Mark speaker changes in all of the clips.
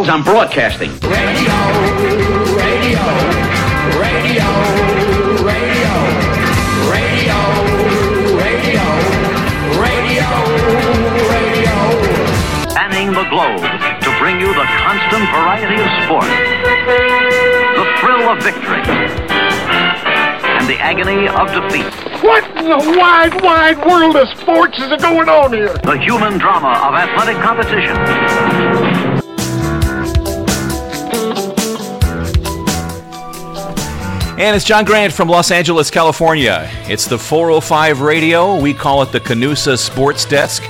Speaker 1: numbskulls, I'm broadcasting.
Speaker 2: Radio, radio, radio, radio, radio, radio, radio, radio.
Speaker 1: Spanning the globe to bring you the constant variety of sport, the thrill of victory, and the agony of defeat.
Speaker 3: What in the wide, wide world of sports is going on here?
Speaker 1: The human drama of athletic competition.
Speaker 4: And it's John Grant from Los Angeles, California. It's the 405 radio. We call it the Canusa Sports Desk.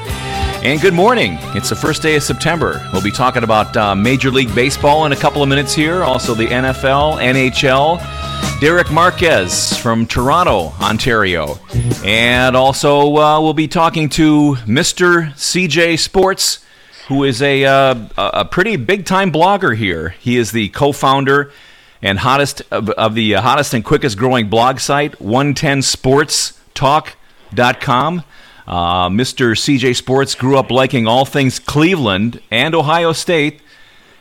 Speaker 4: And good morning. It's the first day of September. We'll be talking about uh, Major League Baseball in a couple of minutes here, also the NFL, NHL. Derek Marquez from Toronto, Ontario. And also, uh, we'll be talking to Mr. CJ Sports, who is a, uh, a pretty big time blogger here. He is the co founder and hottest of, of the uh, hottest and quickest growing blog site, 110sportstalk.com. Uh, Mr. CJ Sports grew up liking all things Cleveland and Ohio State.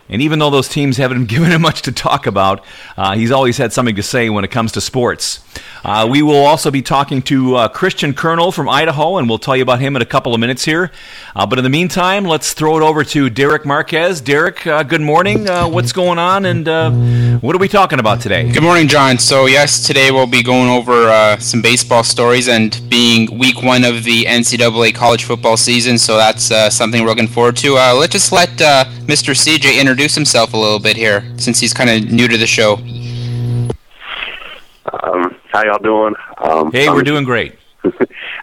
Speaker 4: And even though those teams haven't given him much to talk about, uh, he's always had something to say when it comes to sports. Uh, we will also be talking to uh, Christian Colonel from Idaho, and we'll tell you about him in a couple of minutes here. Uh, but in the meantime, let's throw it over to Derek Marquez. Derek, uh, good morning. Uh, what's going on, and what are we talking about today?
Speaker 5: Good morning, John. So, yes, today we'll be going over some baseball stories and being week one of the NCAA college football season, so that's something we're looking forward to. Let's just let Mr. CJ introduce himself a little bit here, since he's kind of new to the show.
Speaker 6: Um, how y'all doing? Um,
Speaker 4: Hey,
Speaker 6: I'm,
Speaker 4: we're doing great.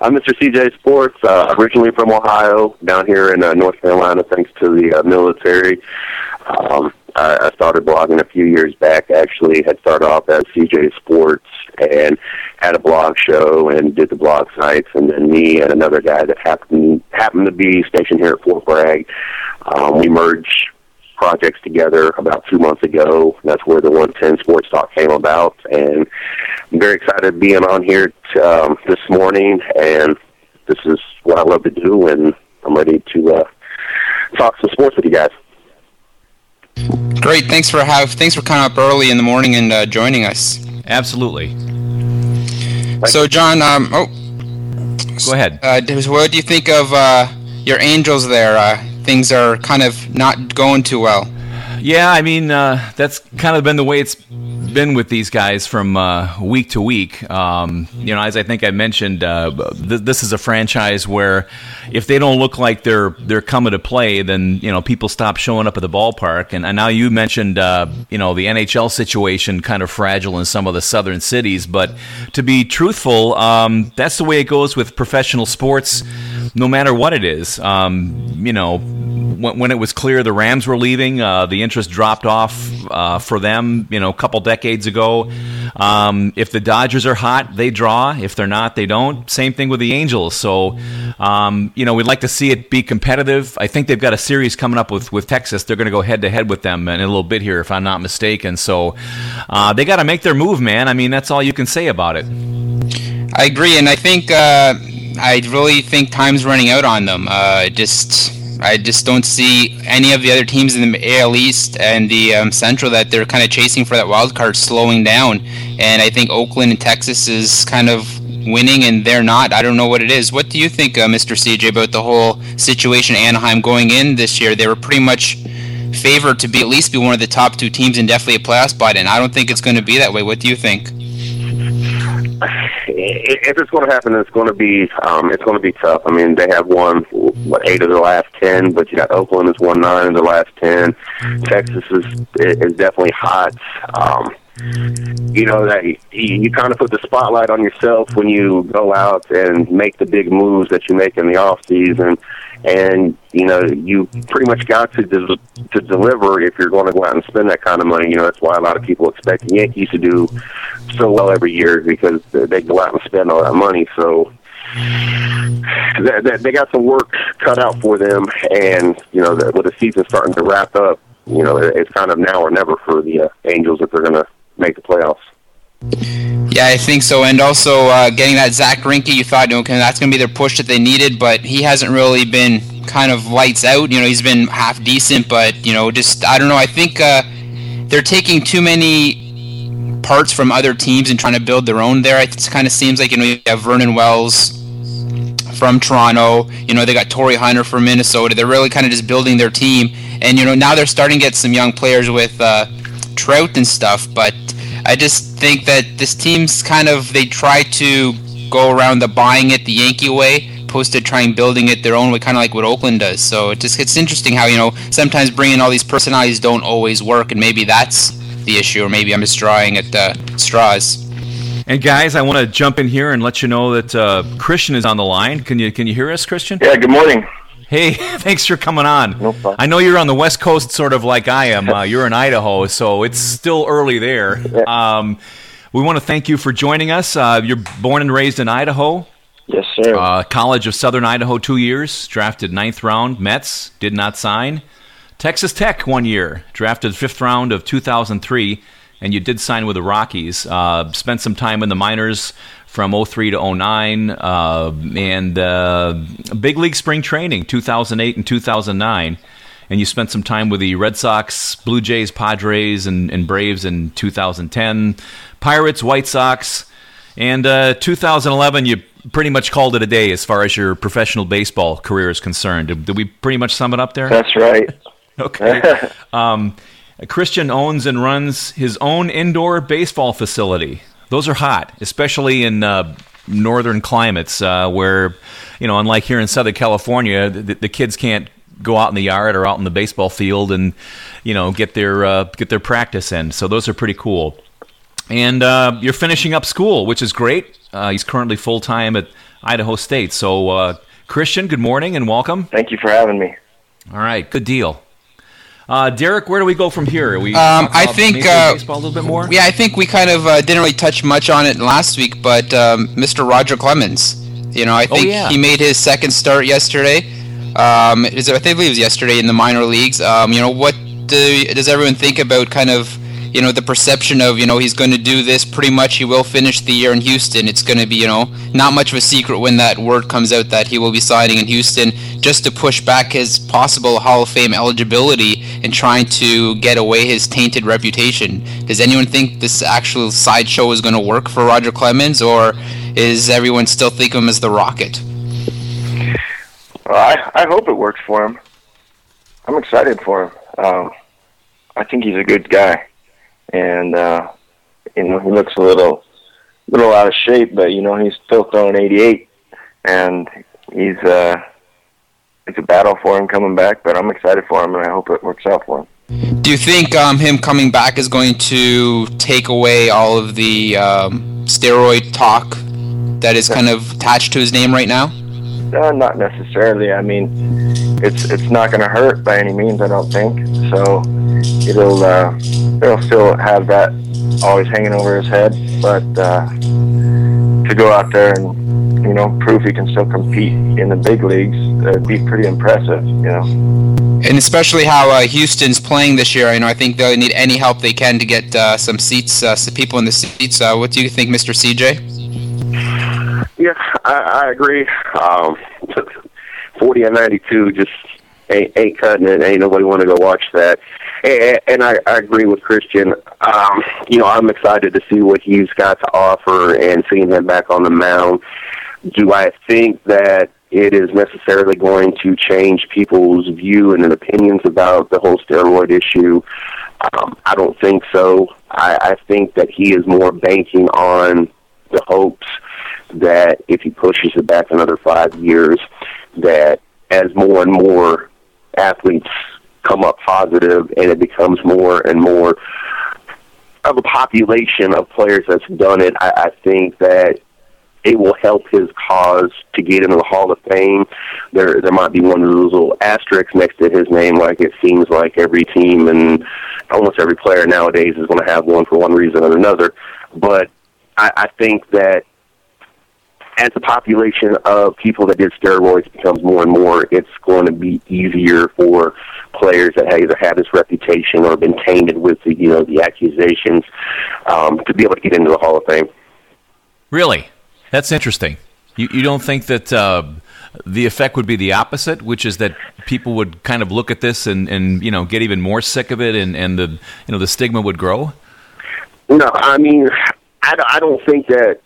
Speaker 6: I'm Mr. CJ Sports, uh, originally from Ohio, down here in uh, North Carolina, thanks to the uh, military. Um, I, I started blogging a few years back. Actually, had started off as CJ Sports and had a blog show and did the blog sites. And then me and another guy that happened happened to be stationed here at Fort Bragg, um, we merged projects together about two months ago. That's where the 110 Sports Talk came about, and I'm very excited being on here t- um, this morning. And this is what I love to do, and I'm ready to uh, talk some sports with you guys.
Speaker 5: Great. Thanks for have. Thanks for coming up early in the morning and uh, joining us.
Speaker 4: Absolutely.
Speaker 5: So, John, um, oh,
Speaker 4: Go ahead.
Speaker 5: uh, what do you think of uh, your Angels there? Things are kind of not going too well.
Speaker 4: Yeah, I mean uh, that's kind of been the way it's been with these guys from uh, week to week. Um, you know, as I think I mentioned, uh, th- this is a franchise where if they don't look like they're they're coming to play, then you know people stop showing up at the ballpark. And, and now you mentioned uh, you know the NHL situation kind of fragile in some of the southern cities, but to be truthful, um, that's the way it goes with professional sports, no matter what it is. Um, you know when, when it was clear the Rams were leaving, uh, the interest dropped off uh, for them. You know, a couple decades ago. Um, if the Dodgers are hot, they draw. If they're not, they don't. Same thing with the Angels. So, um, you know, we'd like to see it be competitive. I think they've got a series coming up with with Texas. They're going to go head to head with them in a little bit here, if I'm not mistaken. So, uh, they got to make their move, man. I mean, that's all you can say about it.
Speaker 5: I agree, and I think uh, I really think time's running out on them. Uh, just I just don't see any of the other teams in the AL East and the um, Central that they're kind of chasing for that wild card slowing down. And I think Oakland and Texas is kind of winning, and they're not. I don't know what it is. What do you think, uh, Mr. CJ, about the whole situation? Anaheim going in this year, they were pretty much favored to be at least be one of the top two teams and definitely a playoff spot. And I don't think it's going to be that way. What do you think?
Speaker 6: If it's going to happen, it's going to be um, it's going to be tough. I mean, they have won what eight of the last ten, but you got Oakland has won nine of the last ten. Texas is is definitely hot. Um, you know that you, you kind of put the spotlight on yourself when you go out and make the big moves that you make in the off season, and you know you pretty much got to de- to deliver if you're going to go out and spend that kind of money. You know that's why a lot of people expect the Yankees to do so well every year because they go out and spend all that money. So they, they, they got some work cut out for them, and you know the, with the season starting to wrap up, you know it's kind of now or never for the uh, Angels if they're going to make the playoffs.
Speaker 5: Yeah, I think so. And also uh, getting that Zack Greinke, you thought, okay, that's going to be their push that they needed, but he hasn't really been kind of lights out. You know, he's been half decent, but you know, just I don't know. I think uh, they're taking too many parts from other teams and trying to build their own there. It kind of seems like you know you have Vernon Wells from Toronto. You know they got Torii Hunter from Minnesota. They're really kind of just building their team, and you know now they're starting to get some young players with uh, Trout and stuff. But I just think that this team's kind of they try to go around the buying it the Yankee way opposed to trying building it their own way, kind of like what Oakland does. So it just it's interesting how you know sometimes bringing all these personalities don't always work, and maybe that's the issue, or maybe I'm just drawing at uh, straws.
Speaker 4: And guys, I want to jump in here and let you know that uh, Christian is on the line. Can you can you hear us, Christian?
Speaker 6: Yeah. Good morning.
Speaker 4: Hey, thanks for coming on.
Speaker 6: No problem.
Speaker 4: I know you're on the West Coast, sort of like I am. Uh, you're in Idaho, so it's still early there. Um, we want to thank you for joining us. Uh, you're born and raised in Idaho.
Speaker 6: Yes, sir.
Speaker 4: Uh, College of Southern Idaho, two years. Drafted ninth round. Mets did not sign. Texas Tech, one year. Drafted fifth round of 2003, and you did sign with the Rockies. Uh, spent some time in the minors from 03 to 09, uh, and uh, big league spring training 2008 and 2009. And you spent some time with the Red Sox, Blue Jays, Padres, and, and Braves in 2010. Pirates, White Sox, and uh, 2011, you pretty much called it a day as far as your professional baseball career is concerned. Did, did we pretty much sum it up there?
Speaker 6: That's right.
Speaker 4: Okay. um, Christian owns and runs his own indoor baseball facility. Those are hot, especially in uh, northern climates uh, where, you know, unlike here in Southern California, the, the kids can't go out in the yard or out in the baseball field and, you know, get their uh, get their practice in. So those are pretty cool. And uh, you're finishing up school, which is great. Uh, he's currently full time at Idaho State. So, uh, Christian, good morning and welcome.
Speaker 6: Thank you for having me.
Speaker 4: All right, good deal. Uh, Derek, where do we go from here? Are we
Speaker 5: Um, I think uh,
Speaker 4: baseball a little bit more.
Speaker 5: Yeah, I think we kind of uh, didn't really touch much on it last week, but um, Mr. Roger Clemens, you know, I think
Speaker 4: yeah.
Speaker 5: he made his second start yesterday. Um, is it, I think it was yesterday in the minor leagues. Um, you know, what do, does everyone think about kind of you know the perception of you know he's going to do this pretty much he will finish the year in Houston. It's going to be you know not much of a secret when that word comes out that he will be signing in Houston just to push back his possible Hall of Fame eligibility and trying to get away his tainted reputation. Does anyone think this actual sideshow is going to work for Roger Clemens or is everyone still think of him as the Rocket?
Speaker 6: Well, I, I hope it works for him. I'm excited for him. Um, I think he's a good guy, and uh, you know he looks a little, little out of shape, but you know he's still throwing 88, and he's uh, it's a battle for him coming back. But I'm excited for him, and I hope it works out for him.
Speaker 5: Do you think um, him coming back is going to take away all of the um, steroid talk that is kind of attached to his name right now?
Speaker 6: Uh, not necessarily. I mean, it's it's not going to hurt by any means. I don't think so. It'll uh, it'll still have that always hanging over his head, but uh, to go out there and you know prove he can still compete in the big leagues, it'd be pretty impressive. You know.
Speaker 5: And especially how uh, Houston's playing this year. You know, I think they'll need any help they can to get uh, some seats, uh, some people in the seats. Uh, what do you think, Mr. CJ?
Speaker 6: Yeah, I, I agree. Um, Forty and ninety-two just ain't, ain't cutting it. Ain't nobody want to go watch that. And, and I, I agree with Christian. Um, you know, I'm excited to see what he's got to offer and seeing him back on the mound. Do I think that it is necessarily going to change people's view and opinions about the whole steroid issue? Um, I don't think so. I, I think that he is more banking on the hopes that if he pushes it back another five years, that as more and more athletes come up positive and it becomes more and more of a population of players that's done it, I, I think that it will help his cause to get into the Hall of Fame. There, there might be one of those little asterisks next to his name, like it seems like every team and almost every player nowadays is going to have one for one reason or another. But I, I think that as the population of people that did steroids becomes more and more, it's going to be easier for players that either have this reputation or been tainted with the you know the accusations um, to be able to get into the Hall of Fame.
Speaker 4: Really? That's interesting. You, you don't think that uh, the effect would be the opposite, which is that people would kind of look at this and, and you know get even more sick of it, and, and the you know the stigma would grow.
Speaker 6: No, I mean, I, I don't think that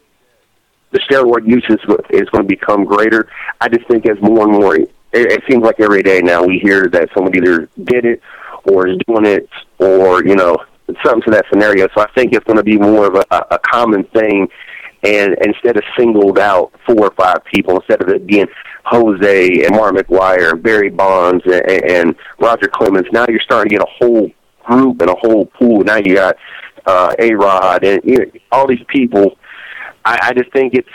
Speaker 6: the steroid is, is going to become greater. I just think as more and more, it, it seems like every day now we hear that someone either did it or is doing it or, you know, something to that scenario. So I think it's going to be more of a, a common thing. And instead of singled out four or five people, instead of it being Jose and Mark McGwire and Barry Bonds and, and Roger Clemens, now you're starting to get a whole group and a whole pool. Now you got uh, A Rod and you know, all these people. I, I just think it's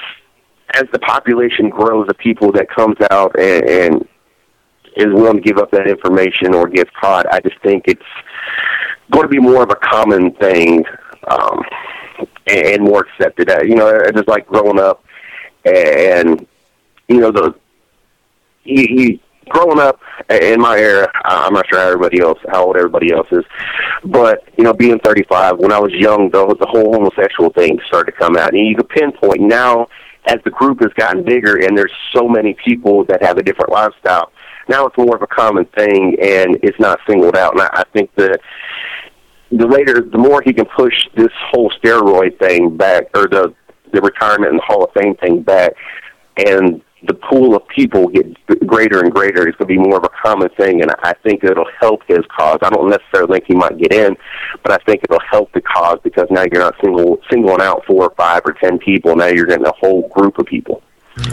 Speaker 6: as the population grows, the people that comes out and, and is willing to give up that information or gets caught. I just think it's going to be more of a common thing um, and, and more accepted. You know, just like growing up and you know the you, you growing up in my era. I'm not sure how everybody else, how old everybody else is, but you know, being 35, when I was young, the the whole homosexual thing started to come out, and you can pinpoint now as the group has gotten bigger, and there's so many people that have a different lifestyle. Now it's more of a common thing, and it's not singled out. And I, I think that the later, the more he can push this whole steroid thing back, or the the retirement and the Hall of Fame thing back, and the pool of people gets greater and greater. It's going to be more of a common thing, and I think it'll help his cause. I don't necessarily think he might get in, but I think it'll help the cause because now you're not single singling out four or five or ten people. Now you're getting a whole group of people.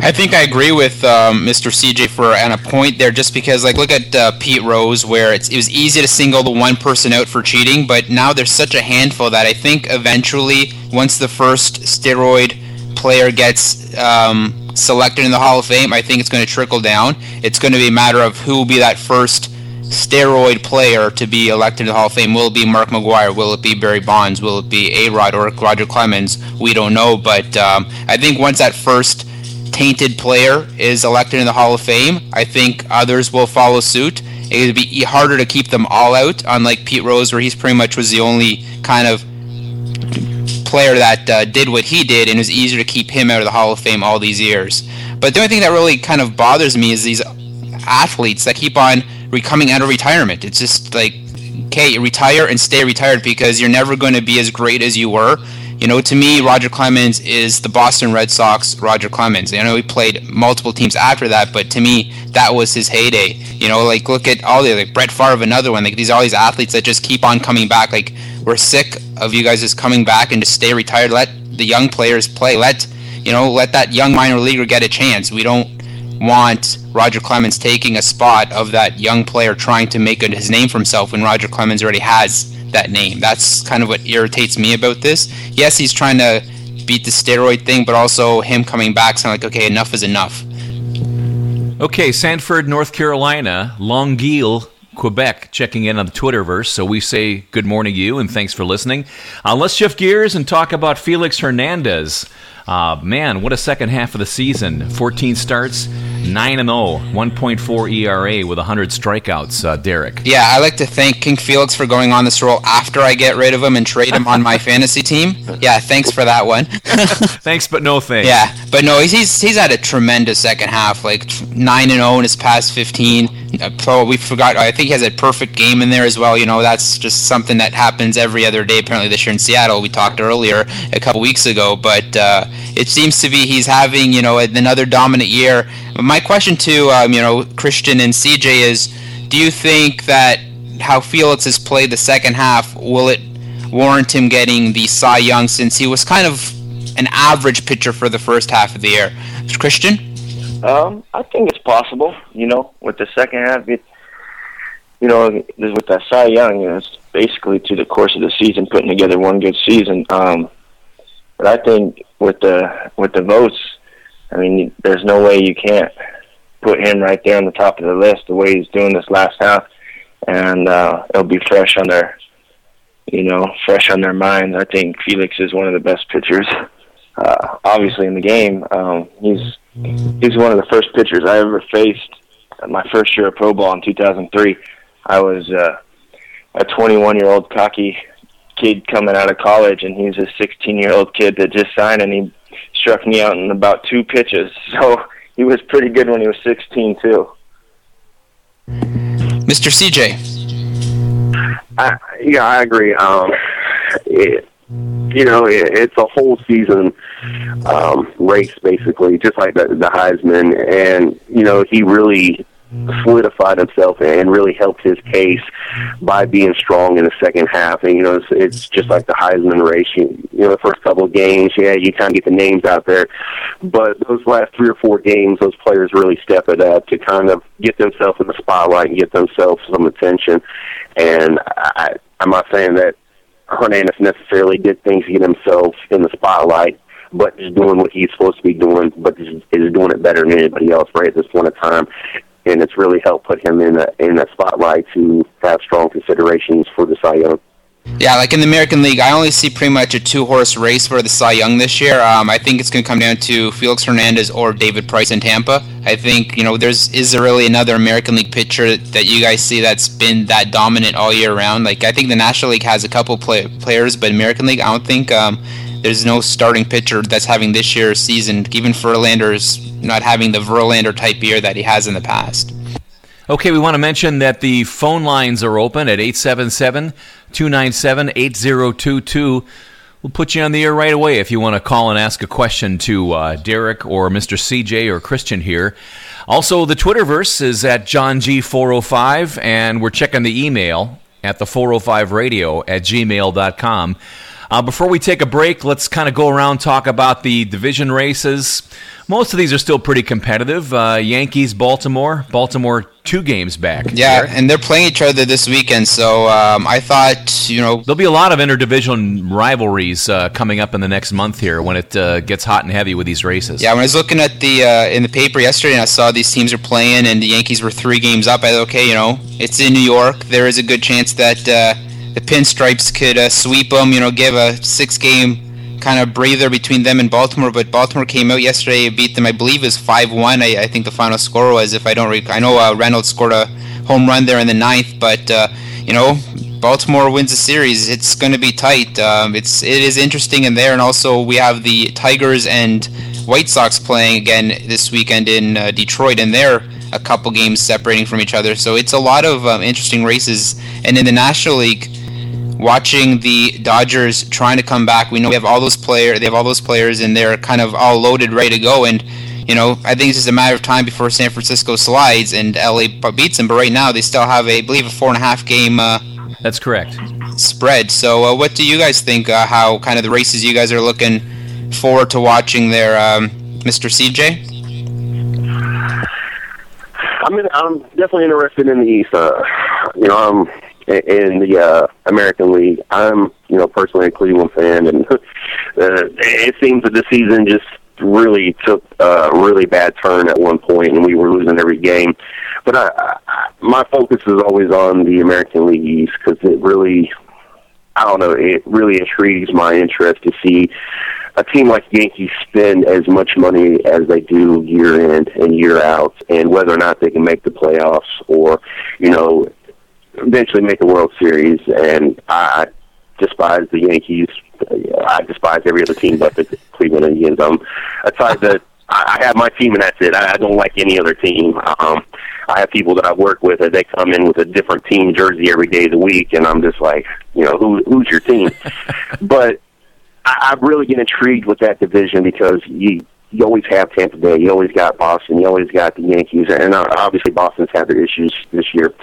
Speaker 5: I think I agree with um, Mr. CJ for on a point there, just because like look at uh, Pete Rose, where it's, it was easy to single the one person out for cheating, but now there's such a handful that I think eventually, once the first steroid player gets um, selected in the Hall of Fame, I think it's going to trickle down. It's going to be a matter of who will be that first steroid player to be elected to the Hall of Fame. Will it be Mark McGwire? Will it be Barry Bonds? Will it be A Rod or Roger Clemens? We don't know, but um, I think once that first tainted player is elected in the Hall of Fame, I think others will follow suit. It would be harder to keep them all out, unlike Pete Rose, where he's pretty much was the only kind of player that uh, did what he did, and it was easier to keep him out of the Hall of Fame all these years. But the only thing that really kind of bothers me is these athletes that keep on coming out of retirement. It's just like, okay, retire and stay retired because you're never going to be as great as you were. You know, to me, Roger Clemens is the Boston Red Sox Roger Clemens. I know he played multiple teams after that, but to me, that was his heyday. You know, like look at all the like Brett Favre, another one. Like these all these athletes that just keep on coming back. Like we're sick of you guys just coming back and just stay retired. Let the young players play. Let you know, let that young minor leaguer get a chance. We don't want Roger Clemens taking a spot of that young player trying to make his name for himself when Roger Clemens already has that name. That's kind of what irritates me about this. Yes, he's trying to beat the steroid thing, but also him coming back sound like okay, enough is enough.
Speaker 4: Okay, Sanford, North Carolina, Longueuil, Quebec, checking in on the Twitterverse. So we say good morning to you and thanks for listening. Uh, let's shift gears and talk about Felix Hernandez. Uh, man, what a second half of the season. 14 starts, 9 and 0, 1.4 ERA with 100 strikeouts, uh, Derek.
Speaker 5: Yeah, I like to thank King Felix for going on this role after I get rid of him and trade him on my fantasy team. Yeah, thanks for that one.
Speaker 4: Thanks, but no thanks.
Speaker 5: Yeah, but no, he's he's, he's had a tremendous second half, like nine and zero in his past fifteen. Uh, So we forgot. I think he has a perfect game in there as well. You know, that's just something that happens every other day. Apparently, this year in Seattle, we talked earlier a couple weeks ago, but uh, it seems to be he's having you know another dominant year. My question to um, you know Christian and CJ is, do you think that how Felix has played the second half will it warrant him getting the Cy Young since he was kind of an average pitcher for the first half of the year. Christian?
Speaker 7: Um, I think it's possible. You know, with the second half, it, you know, with that Cy Young, you know, it's basically to the course of the season putting together one good season. Um, but I think with the with the votes, I mean, there's no way you can't put him right there on the top of the list the way he's doing this last half, and uh, it'll be fresh on their, you know, fresh on their minds. I think Felix is one of the best pitchers, uh, obviously in the game. Um, he's he's one of the first pitchers I ever faced. My first year of pro ball in 2003, I was uh, a 21 year old cocky kid coming out of college, and he's a 16 year old kid that just signed, and he struck me out in about two pitches. So he was pretty good when he was 16 too.
Speaker 5: Mr. CJ.
Speaker 6: I, yeah, I agree. Um, it, you know, it, it's a whole season um, race basically, just like the, the Heisman, and you know he really solidified himself and really helped his case by being strong in the second half. And you know, it's, it's just like the Heisman race. You, you know, the first couple of games, yeah, you kind of get the names out there, but those last three or four games, those players really step it up to kind of get themselves in the spotlight and get themselves some attention. And I, I'm not saying that Hernandez necessarily did things to get himself in the spotlight, but is doing what he's supposed to be doing, but is doing it better than anybody else right at this point in time. And it's really helped put him in a, in a spotlight to have strong considerations for the Cy Young.
Speaker 5: Yeah, like in the American League, I only see pretty much a two-horse race for the Cy Young this year. Um, I think it's going to come down to Felix Hernandez or David Price in Tampa. I think you know there's is there really another American League pitcher that you guys see that's been that dominant all year round? Like I think the National League has a couple play- players, but American League, I don't think um, there's no starting pitcher that's having this year's season. Even Verlander's not having the Verlander type year that he has in the past.
Speaker 4: Okay, we want to mention that the phone lines are open at 877 297 8022. We'll put you on the air right away if you want to call and ask a question to uh, Derek or Mr. CJ or Christian here. Also, the Twitterverse is at John G405, and we're checking the email at the 405radio at gmail.com. Uh, before we take a break, let's kind of go around talk about the division races. Most of these are still pretty competitive. Uh, Yankees, Baltimore, Baltimore two games back.
Speaker 5: Yeah, and they're playing each other this weekend, so um, I thought you know
Speaker 4: There'll be a lot of interdivision rivalries uh, coming up in the next month here when it uh, gets hot and heavy with these races.
Speaker 5: Yeah, when I was looking at the uh, in the paper yesterday and I saw these teams are playing and the Yankees were three games up, I thought, okay, you know, it's in New York. There is a good chance that uh, the Pinstripes could uh, sweep them. You know, give a six-game kind of breather between them and Baltimore. But Baltimore came out yesterday, and beat them. I believe is five-one. I, I think the final score was, if I don't recall. I know uh, Reynolds scored a home run there in the ninth, but uh, you know. Baltimore wins the series. It's going to be tight. Um, it's it is interesting in there, and also we have the Tigers and White Sox playing again this weekend in uh, Detroit, and they're a couple games separating from each other. So it's a lot of um, interesting races. And in the National League, watching the Dodgers trying to come back, we know we have all those players. They have all those players, and they're kind of all loaded, ready to go. And you know, I think it's just a matter of time before San Francisco slides and LA beats them. But right now, they still have a, I believe, a four and a half game. Uh,
Speaker 4: That's correct.
Speaker 5: spread. So, uh, what do you guys think? Uh, how kind of the races you guys are looking forward to watching there, um, Mr. CJ?
Speaker 6: I mean, I'm definitely interested in the East. Uh, you know, I'm in the uh, American League. I'm, you know, personally a Cleveland fan, and uh, it seems that the season just really took a really bad turn at one point, and we were losing every game. But I, I, my focus is always on the American League East because it really, I don't know, it really intrigues my interest to see a team like Yankees spend as much money as they do year in and year out, and whether or not they can make the playoffs or, you know, eventually make a World Series. And I despise the Yankees. I despise every other team but the Cleveland Indians. I'm a type that I I have my team and that's it. I I don't like any other team. Um, I have people that I work with that they come in with a different team jersey every day of the week, and I'm just like, you know, who who's your team? but I, I really get intrigued with that division because you you always have Tampa Bay, you always got Boston, you always got the Yankees, and uh, obviously Boston's had their issues this year,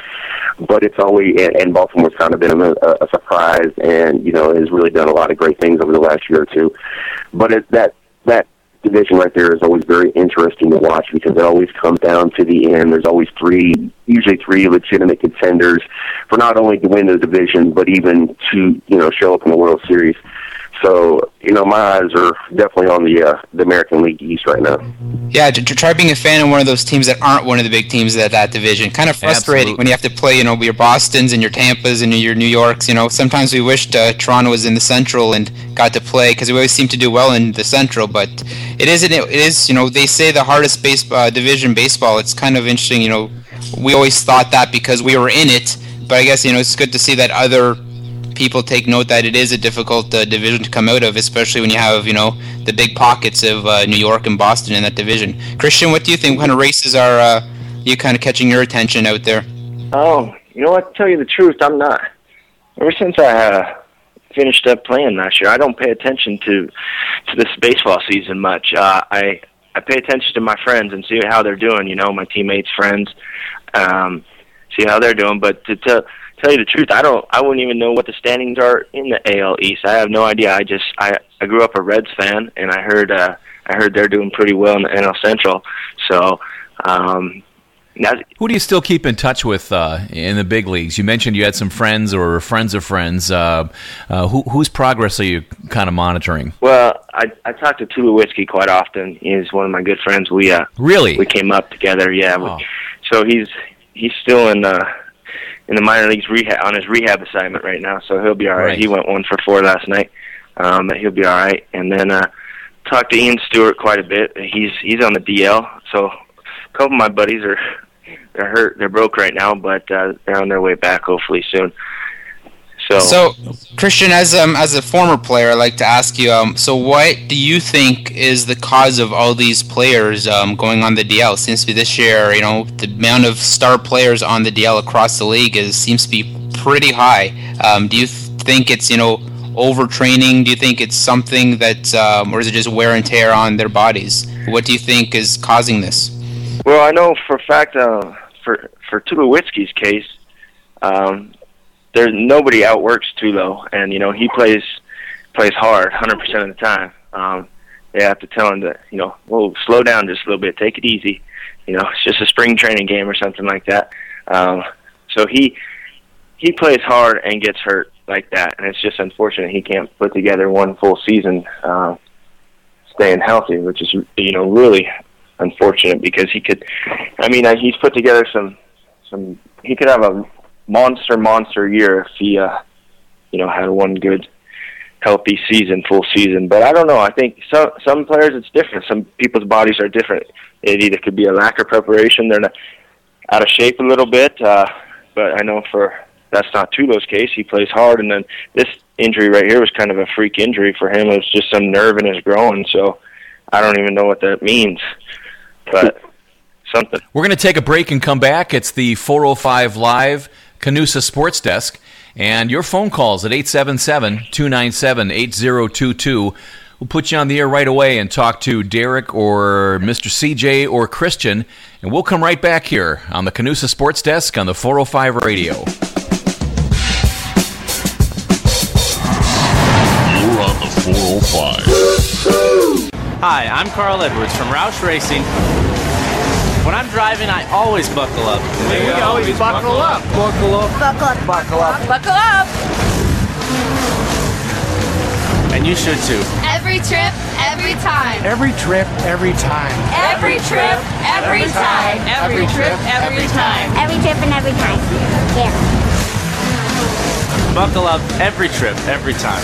Speaker 6: but it's always and, Baltimore's kind of been a, a surprise, and you know has really done a lot of great things over the last year or two. But it, that that division right there is always very interesting to watch because it always comes down to the end. There's always three, usually three legitimate contenders for not only to win the division, but even to you know show up in the World Series. So you know, my eyes are definitely on the uh, the American League East right now.
Speaker 5: Yeah, to, to try being a fan of one of those teams that aren't one of the big teams at that division. Kind of frustrating
Speaker 4: Absolutely.
Speaker 5: when you have to play, you know, your Boston's and your Tampas and your New Yorks. You know, sometimes we wished uh, Toronto was in the Central and got to play because we always seem to do well in the Central. But it isn't. It is. You know, they say the hardest base uh, division baseball. It's kind of interesting. You know, we always thought that because we were in it. But I guess you know it's good to see that other people take note that it is a difficult uh, division to come out of, especially when you have you know the big pockets of uh, New York and Boston in that division. Christian, what do you think? What kind of races are uh, you kind of catching your attention out there?
Speaker 7: Oh, you know what? To tell you the truth, I'm not. Ever since I uh, finished up playing last year, I don't pay attention to to this baseball season much. Uh, I I pay attention to my friends and see how they're doing. You know, my teammates, friends, um, see how they're doing. But to tell tell you the truth, I don't. I wouldn't even know what the standings are in the AL East. I have no idea. I just I I grew up a Reds fan, and I heard uh, I heard they're doing pretty well in the NL Central. So. Um,
Speaker 4: Who do you still keep in touch with uh, in the big leagues? You mentioned you had some friends or friends of friends. Uh, uh, who, whose progress are you kind of monitoring?
Speaker 7: Well, I I talk to Tulowitzki quite often. He's one of my good friends. We uh
Speaker 4: Really?
Speaker 7: we came up together. Yeah. we-
Speaker 4: Oh.
Speaker 7: So he's he's still in uh in the minor leagues rehab on his rehab assignment right now. So he'll be all right.
Speaker 4: Right.
Speaker 7: He went one for four last night. Um, but he'll be all right. And then uh talked to Ian Stewart quite a bit. He's he's on the DL. So a couple of my buddies are they're hurt. They're broke right now, but uh, they're on their way back hopefully soon. So,
Speaker 5: So, Christian, as um as a former player, I'd like to ask you, um, so what do you think is the cause of all these players um, going on the DL? Seems to be this year, you know, the amount of star players on the DL across the league is seems to be pretty high. Um, do you think it's you know overtraining? Do you think it's something that, um, or is it just wear and tear on their bodies? What do you think is causing this?
Speaker 7: Well, I know for a fact uh, for for Tulowitzki's case, um, there's nobody outworks Tulo, and you know he plays plays hard 100% of the time. Um, they have to tell him that you know, well, slow down just a little bit, take it easy. You know, it's just a spring training game or something like that. Um, so he he plays hard and gets hurt like that, and it's just unfortunate he can't put together one full season uh, staying healthy, which is you know really unfortunate because he could. I mean, uh, he's put together some some. He could have a monster monster year if he, uh, you know, had one good healthy season, full season. But I don't know. I think some some players it's different. Some people's bodies are different. It either could be a lack of preparation. They're not out of shape a little bit. Uh, but I know for that's not Tulo's case. He plays hard, and then this injury right here was kind of a freak injury for him. It was just some nerve in his groin. So I don't even know what that means, but something.
Speaker 4: We're going to take a break and come back. It's the 405 Live Canusa Sports Desk. And your phone calls at 877 297 8022. We'll put you on the air right away and talk to Derek or Mr. CJ or Christian. And we'll come right back here on the Canusa Sports Desk on the 405 Radio.
Speaker 8: You're on the 405.
Speaker 9: Hi, I'm Carl Edwards from Roush Racing. When I'm driving, I always buckle up.
Speaker 3: We always buckle up.
Speaker 9: Buckle up.
Speaker 10: Buckle up.
Speaker 3: Buckle up.
Speaker 10: Buckle up.
Speaker 9: And you should too.
Speaker 10: Every trip, every time.
Speaker 3: Every trip, every time.
Speaker 10: Every trip, every time.
Speaker 3: Every trip, every
Speaker 10: time. Every trip and every time. Yeah.
Speaker 9: Buckle up every trip, every time.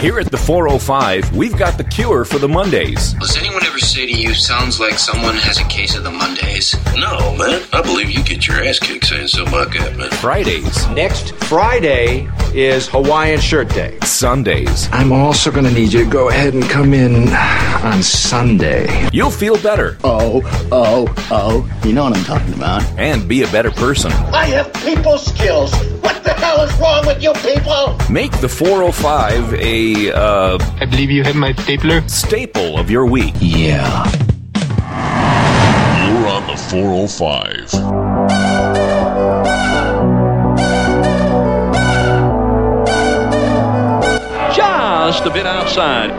Speaker 11: Here at the 405, we've got the cure for the Mondays.
Speaker 12: Does anyone ever say to you, sounds like someone has a case of the Mondays?
Speaker 8: No, man. I believe you get your ass kicked saying something like that, man.
Speaker 11: Fridays,
Speaker 13: Next Friday is Hawaiian Shirt Day.
Speaker 11: Sundays.
Speaker 14: I'm also going to need you to go ahead and come in on Sunday.
Speaker 11: You'll feel better
Speaker 15: Oh, oh, oh. You know what I'm talking about.
Speaker 11: and be a better person.
Speaker 3: I have people skills. What the hell is wrong with you people?
Speaker 11: Make the 405 a uh,
Speaker 16: I believe you have my stapler.
Speaker 11: staple of your week.
Speaker 14: Yeah.
Speaker 8: You're on the 405.
Speaker 17: Just a bit outside.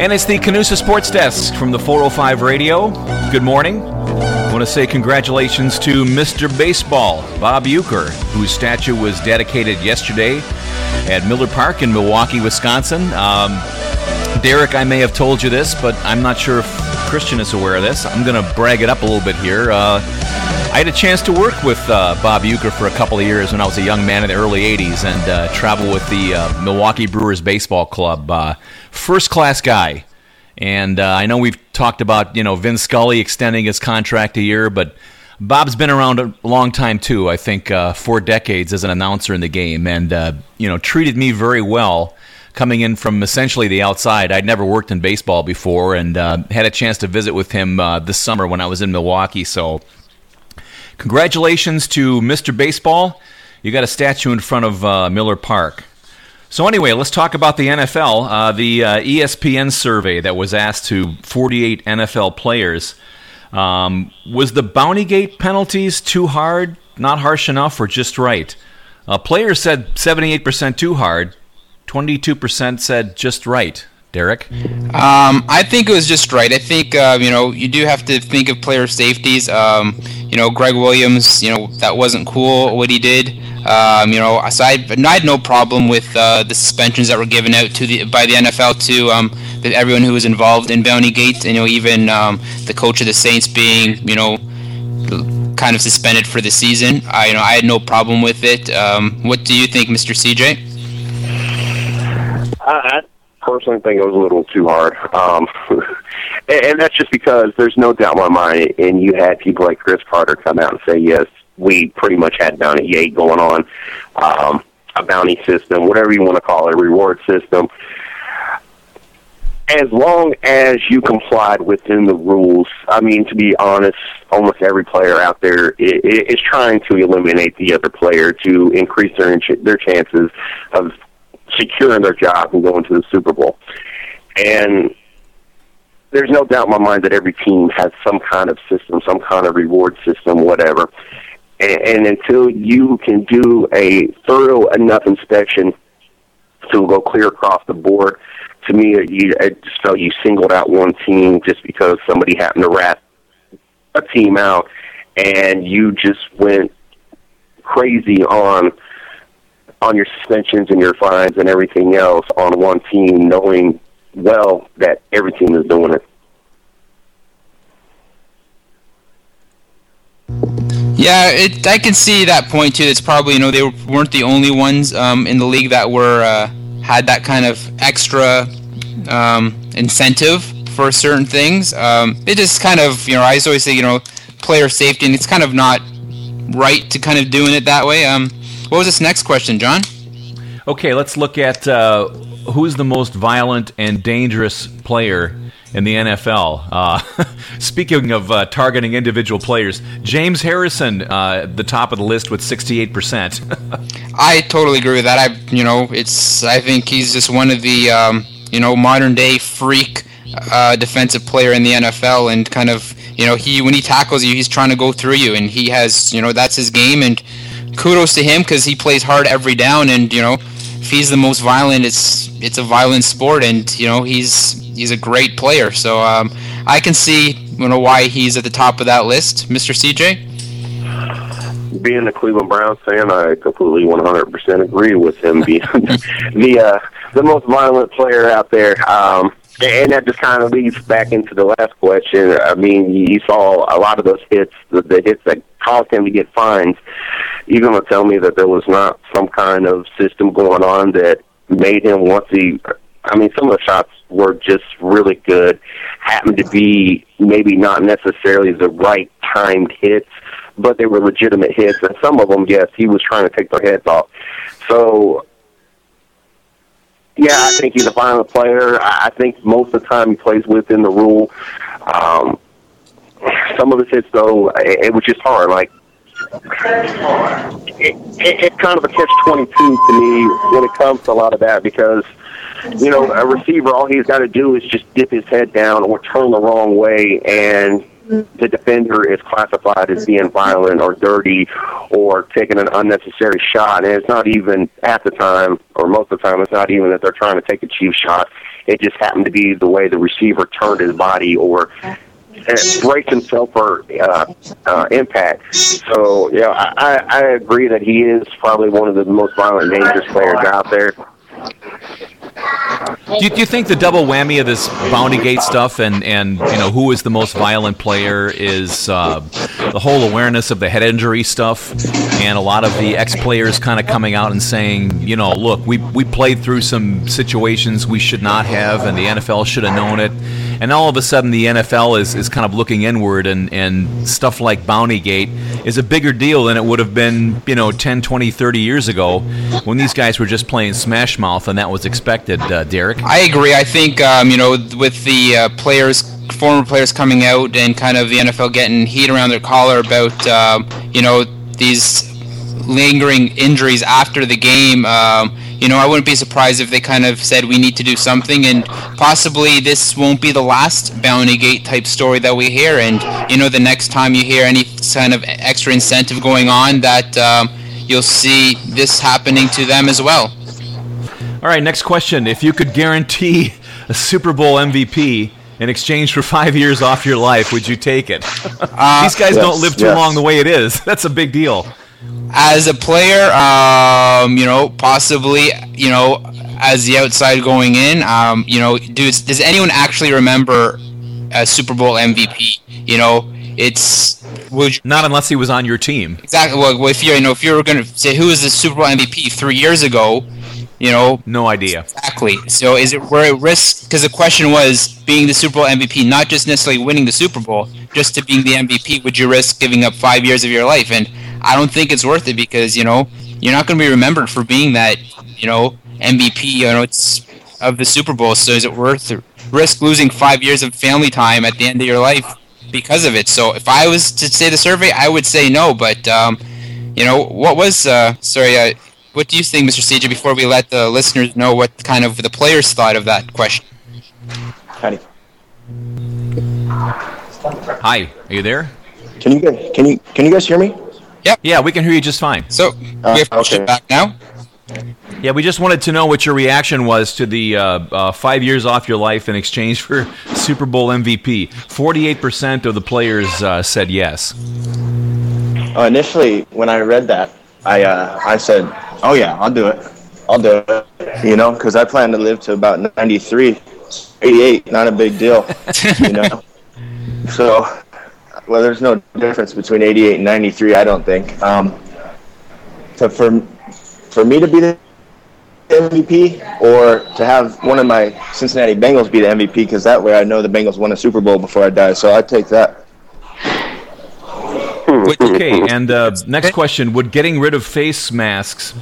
Speaker 4: And it's the Canusa Sports Desk from the 405 Radio. Good morning. I want to say congratulations to Mr. Baseball, Bob Uecker, whose statue was dedicated yesterday at Miller Park in Milwaukee, Wisconsin. Um, Derek, I may have told you this, but I'm not sure if Christian is aware of this. I'm going to brag it up a little bit here. Uh, I had a chance to work with uh, Bob Uecker for a couple of years when I was a young man in the early 80s and uh, travel with the uh, Milwaukee Brewers Baseball Club. Uh, first class guy. And uh, I know we've talked about, you know, Vin Scully extending his contract a year, but Bob's been around a long time too. I think uh, four decades as an announcer in the game, and uh, you know treated me very well. Coming in from essentially the outside, I'd never worked in baseball before, and uh, had a chance to visit with him uh, this summer when I was in Milwaukee. So, congratulations to Mr. Baseball. You got a statue in front of uh, Miller Park. So anyway, let's talk about the NFL. Uh, the ESPN survey that was asked to 48 NFL players um, was the bounty gate penalties too hard, not harsh enough, or just right? Uh, players said 78% too hard, 22% said just right. Derek?
Speaker 5: Um, I think it was just right. I think uh, you know you do have to think of player safeties. Um, you know, Gregg Williams. You know that wasn't cool what he did. Um, you know, so I, I, had no problem with uh, the suspensions that were given out to the by the NFL to um, everyone who was involved in Bounty Gate. You know, even um, the coach of the Saints being you know kind of suspended for the season. I you know I had no problem with it. Um, what do you think, Mr. CJ?
Speaker 6: I personally think it was a little too hard. Um, and, that's just because there's no doubt in my mind, and you had people like Cris Carter come out and say, yes, we pretty much had Bounty Gate going on, um, a bounty system, whatever you want to call it, a reward system. As long as you complied within the rules, I mean, to be honest, almost every player out there is, trying to eliminate the other player to increase their their chances of securing their job and going to the Super Bowl. And there's no doubt in my mind that every team has some kind of system, some kind of reward system, whatever. And, and until you can do a thorough enough inspection to go clear across the board, to me, you, I just felt you singled out one team just because somebody happened to rat a team out, and you just went crazy on on your suspensions and your fines and everything else on one team, knowing well that every team is doing it.
Speaker 5: Yeah, it, I can see that point too. It's probably you know they weren't the only ones um, in the league that were uh, had that kind of extra um, incentive for certain things. Um, it just kind of you know I always say you know player safety, and it's kind of not right to kind of doing it that way. Um, what was this next question, John?
Speaker 4: Okay, let's look at uh, who's the most violent and dangerous player in the NFL. Uh, speaking of uh, targeting individual players, James Harrison, uh, the top of the list with 68%.
Speaker 5: I totally agree with that. I, you know, it's. I think he's just one of the, um, you know, modern day freak uh, defensive player in the NFL, and kind of, you know, he when he tackles you, he's trying to go through you, and he has, you know, that's his game, and kudos to him because he plays hard every down, and you know, if he's the most violent, it's it's a violent sport, and you know, he's he's a great player. So um, I can see you know why he's at the top of that list, Mr. CJ.
Speaker 6: Being a Cleveland Browns fan, I completely 100% agree with him being the uh, the most violent player out there. Um, and that just kind of leads back into the last question. I mean, you saw a lot of those hits, the, the hits that caused him to get fines. You're going to tell me that there was not some kind of system going on that made him want to. I mean, some of the shots were just really good. Happened to be maybe not necessarily the right timed hits, but they were legitimate hits. And some of them, yes, he was trying to take their heads off. So yeah, I think he's a violent player. I think most of the time he plays within the rule. Um, some of his hits, though, it, it was just hard. Like it, it, it's kind of a catch twenty two to me when it comes to a lot of that because you know a receiver all he's got to do is just dip his head down or turn the wrong way and the defender is classified as being violent or dirty or taking an unnecessary shot. And it's not even at the time, or most of the time, it's not even that they're trying to take a cheap shot. It just happened to be the way the receiver turned his body or braced himself for uh, uh, impact. So, yeah, I, I agree that he is probably one of the most violent, dangerous players out there.
Speaker 4: Do you, do you, think the double whammy of this bounty gate stuff and, and you know who is the most violent player is uh, the whole awareness of the head injury stuff and a lot of the ex players kind of coming out and saying you know look we we played through some situations we should not have and the NFL should have known it and all of a sudden the NFL is, is kind of looking inward, and, and stuff like Bountygate is a bigger deal than it would have been, you know, 10, 20, 30 years ago when these guys were just playing Smash Mouth, and that was expected, uh, Derek.
Speaker 5: I agree. I think um, you know with the uh, players, former players coming out, and kind of the NFL getting heat around their collar about uh, you know these lingering injuries after the game. Um, you know, I wouldn't be surprised if they kind of said we need to do something, and possibly this won't be the last Bounty Gate type story that we hear. And you know, the next time you hear any kind of extra incentive going on, that um, you'll see this happening to them as well.
Speaker 4: All right, next question. If you could guarantee a Super Bowl MVP in exchange for five years off your life, would you take it? These guys don't live too
Speaker 7: yes.
Speaker 4: long the way it is. That's a big deal.
Speaker 5: As a player, um, you know, possibly, you know, as the outside going in, um, you know, does does anyone actually remember a Super Bowl MVP? You know, it's would you,
Speaker 4: Not unless he was on your team.
Speaker 5: exactly. Well, if you you know, if you were going to say who was the Super Bowl MVP three years ago, you know,
Speaker 4: No idea.
Speaker 5: Exactly. So is it we're at risk? Because the question was being the Super Bowl MVP, not just necessarily winning the Super Bowl, just to being the MVP. Would you risk giving up five years of your life? And I don't think it's worth it because you know you're not going to be remembered for being that you know MVP. You know it's of the Super Bowl. So is it worth risk losing five years of family time at the end of your life because of it? So if I was to say the survey, I would say no. But um, you know what was uh, sorry. Uh, what do you think, Mr. CJ, before we let the listeners know what kind of the players thought of that question?
Speaker 7: Howdy.
Speaker 4: Hi, are you there?
Speaker 7: Can you guys can you can you guys hear me?
Speaker 5: Yep.
Speaker 4: Yeah, we can hear you just fine.
Speaker 5: So
Speaker 7: Uh,
Speaker 5: we have question
Speaker 7: okay.
Speaker 5: back now.
Speaker 4: Yeah, we just wanted to know what your reaction was to the uh, uh, five years off your life in exchange for Super Bowl MVP. Forty-eight percent of the players uh, said yes.
Speaker 7: Uh, initially, when I read that, I uh, I said, "Oh yeah, I'll do it. I'll do it." You know, because I plan to live to about 93, 88. Not a big deal. you know. So, well, there's no difference between 88 and 93. I don't think. Um, so for for me to be the MVP or to have one of my Cincinnati Bengals be the MVP, because that way I know the Bengals won a Super Bowl before I die. So I take that.
Speaker 4: Okay, and uh, next question: Would getting rid of face masks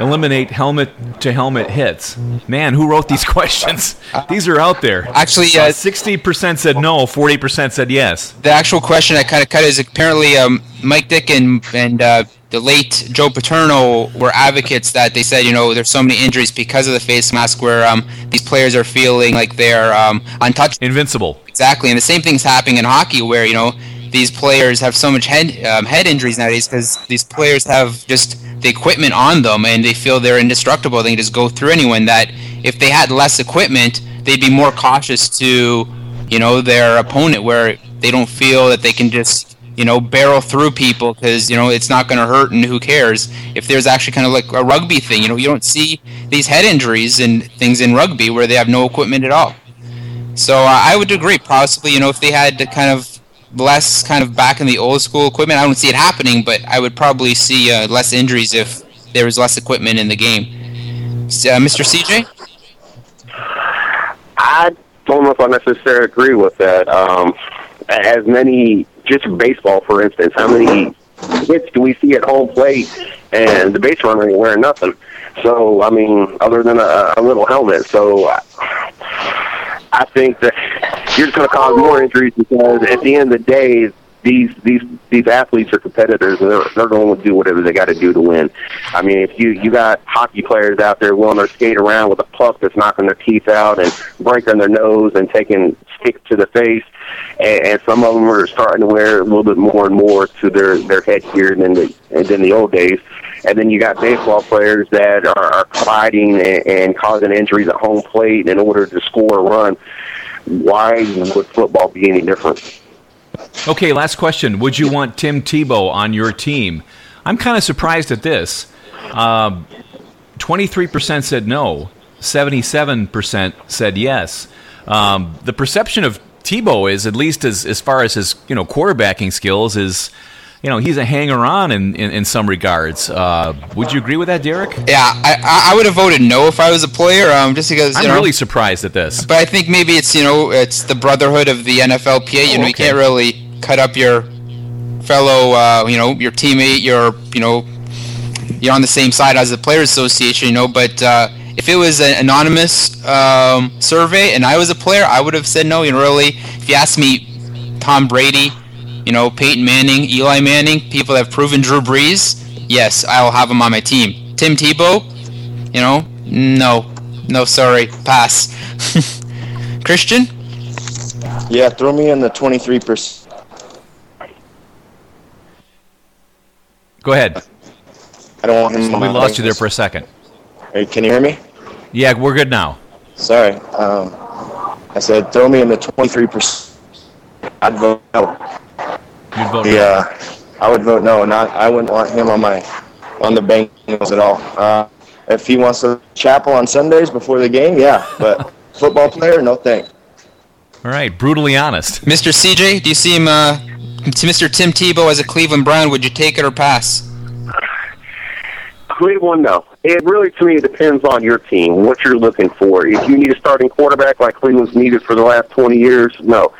Speaker 4: eliminate helmet-to-helmet hits? Man, who wrote these questions? These are out there.
Speaker 5: Actually, uh,
Speaker 4: sixty percent said no, forty percent said yes.
Speaker 5: The actual question I kind of cut is apparently um, Mike Dick and and uh, the late Joe Paterno were advocates that they said you know there's so many injuries because of the face mask where um, these players are feeling like they're um, untouchable,
Speaker 4: invincible.
Speaker 5: Exactly, and the same thing's happening in hockey where you know these players have so much head um, head injuries nowadays because these players have just the equipment on them and they feel they're indestructible. They can just go through anyone. That if they had less equipment, they'd be more cautious to you know their opponent where they don't feel that they can just you know barrel through people because you know it's not going to hurt and who cares if there's actually kind of like a rugby thing you know you don't see these head injuries and things in rugby where they have no equipment at all so uh, I would agree. Possibly, you know, if they had to kind of less kind of back in the old school equipment, I don't see it happening, but I would probably see uh, less injuries if there was less equipment in the game. Uh, Mr. CJ?
Speaker 6: I don't know if I necessarily agree with that. Um, as many, just baseball, for instance, how many hits do we see at home plate and the base runner wearing nothing? So, I mean, other than a, a little helmet. So, I think that you're just going to cause more injuries because at the end of the day, these these these athletes are competitors. They're, they're going to do whatever they got to do to win. I mean, if you you got hockey players out there willing to skate around with a puck that's knocking their teeth out and breaking their nose and taking sticks to the face, and, and some of them are starting to wear a little bit more and more to their their headgear than the than the old days. And then you got baseball players that are, are colliding and, and causing injuries at home plate in order to score a run. Why would football be any different?
Speaker 4: Okay, last question. Would you want Tim Tebow on your team? I'm kind of surprised at this. Um, 23% said no, 77% said yes. Um, the perception of Tebow is, at least as, as far as his you know quarterbacking skills, is you know, he's a hanger on in, in, in some regards. Uh, would you agree with that, Derek?
Speaker 5: Yeah, I, I- I would have voted no if I was a player, um, just because.
Speaker 4: I'm
Speaker 5: know,
Speaker 4: really surprised at this.
Speaker 5: But I think maybe it's you know it's the brotherhood of the NFLPA. You know, you can't really cut up your fellow, uh, you know, your teammate, your you know, you're on the same side as the Players Association. You know, but uh, if it was an anonymous um, survey and I was a player, I would have said no. You know, really, if you ask me, Tom Brady, you know, Peyton Manning, Eli Manning, people that have proven Drew Brees, yes, I'll have him on my team. Tim Tebow, you know, no, no, sorry, pass. Christian?
Speaker 7: Yeah, throw me in the 23%.
Speaker 4: Go ahead.
Speaker 7: I don't want him on
Speaker 4: We
Speaker 7: my
Speaker 4: lost you there for a second.
Speaker 7: Hey, Can you hear me?
Speaker 4: Yeah, we're good now.
Speaker 7: Sorry. Um, I said throw me in the 23%. I'd vote no.
Speaker 4: You'd vote
Speaker 7: Yeah, I would vote no. Not I wouldn't want him on my on the Bengals at all. Uh, if he wants to chapel on Sundays before the game, yeah. But football player, no thanks.
Speaker 4: All right, brutally honest.
Speaker 5: Mr. CJ, do you see him, uh, to Mr. Tim Tebow as a Cleveland Brown? Would you take it or pass?
Speaker 6: Cleveland, no. It really, to me, depends on your team, what you're looking for. If you need a starting quarterback like Cleveland's needed for the last 20 years, no.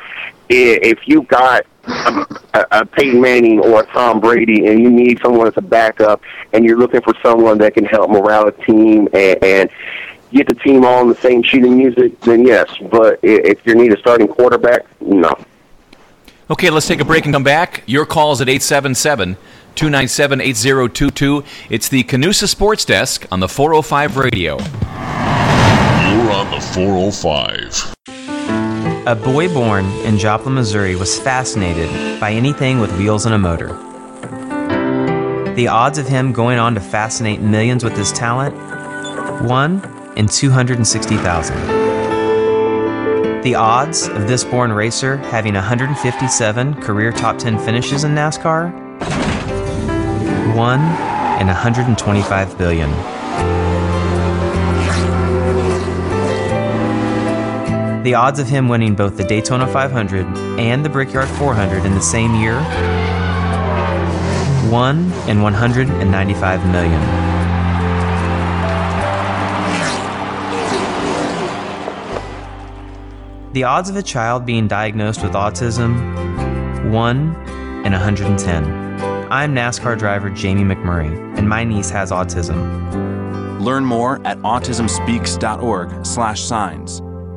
Speaker 6: If you've got a, a Peyton Manning or a Tom Brady and you need someone as a backup and you're looking for someone that can help morale a team and, and get the team all on the same sheet of music, then yes. But if you need a starting quarterback, no.
Speaker 4: Okay, let's take a break and come back. Your call is at 877 297 8022. It's the Canusa Sports Desk on the 405 radio.
Speaker 17: You're on the 405.
Speaker 18: A boy born in Joplin, Missouri was fascinated by anything with wheels and a motor. The odds of him going on to fascinate millions with his talent? 1 in 260,000. The odds of this born racer having 157 career top 10 finishes in NASCAR? 1 in 125 billion. The odds of him winning both the Daytona 500 and the Brickyard 400 in the same year? 1 in 195 million. The odds of a child being diagnosed with autism? 1 in 110. I'm NASCAR driver Jamie McMurray, and my niece has autism.
Speaker 19: Learn more at autismspeaks.org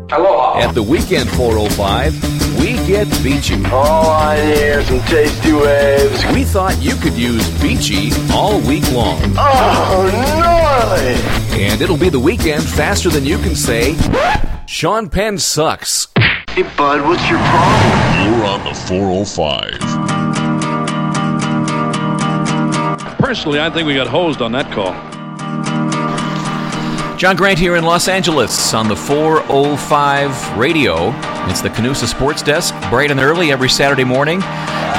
Speaker 19: slash signs.
Speaker 11: At the Weekend 405, we get beachy.
Speaker 2: All I hear is some tasty waves.
Speaker 11: We thought you could use beachy all week long.
Speaker 2: Oh, gnarly!
Speaker 11: And it'll be the weekend faster than you can say, Sean Penn sucks.
Speaker 2: Hey, bud, what's your problem?
Speaker 17: You're on the 405.
Speaker 20: Personally, I think we got hosed on that call.
Speaker 4: John Grant here in Los Angeles on the 405 radio. It's the Canusa Sports Desk, bright and early every Saturday morning.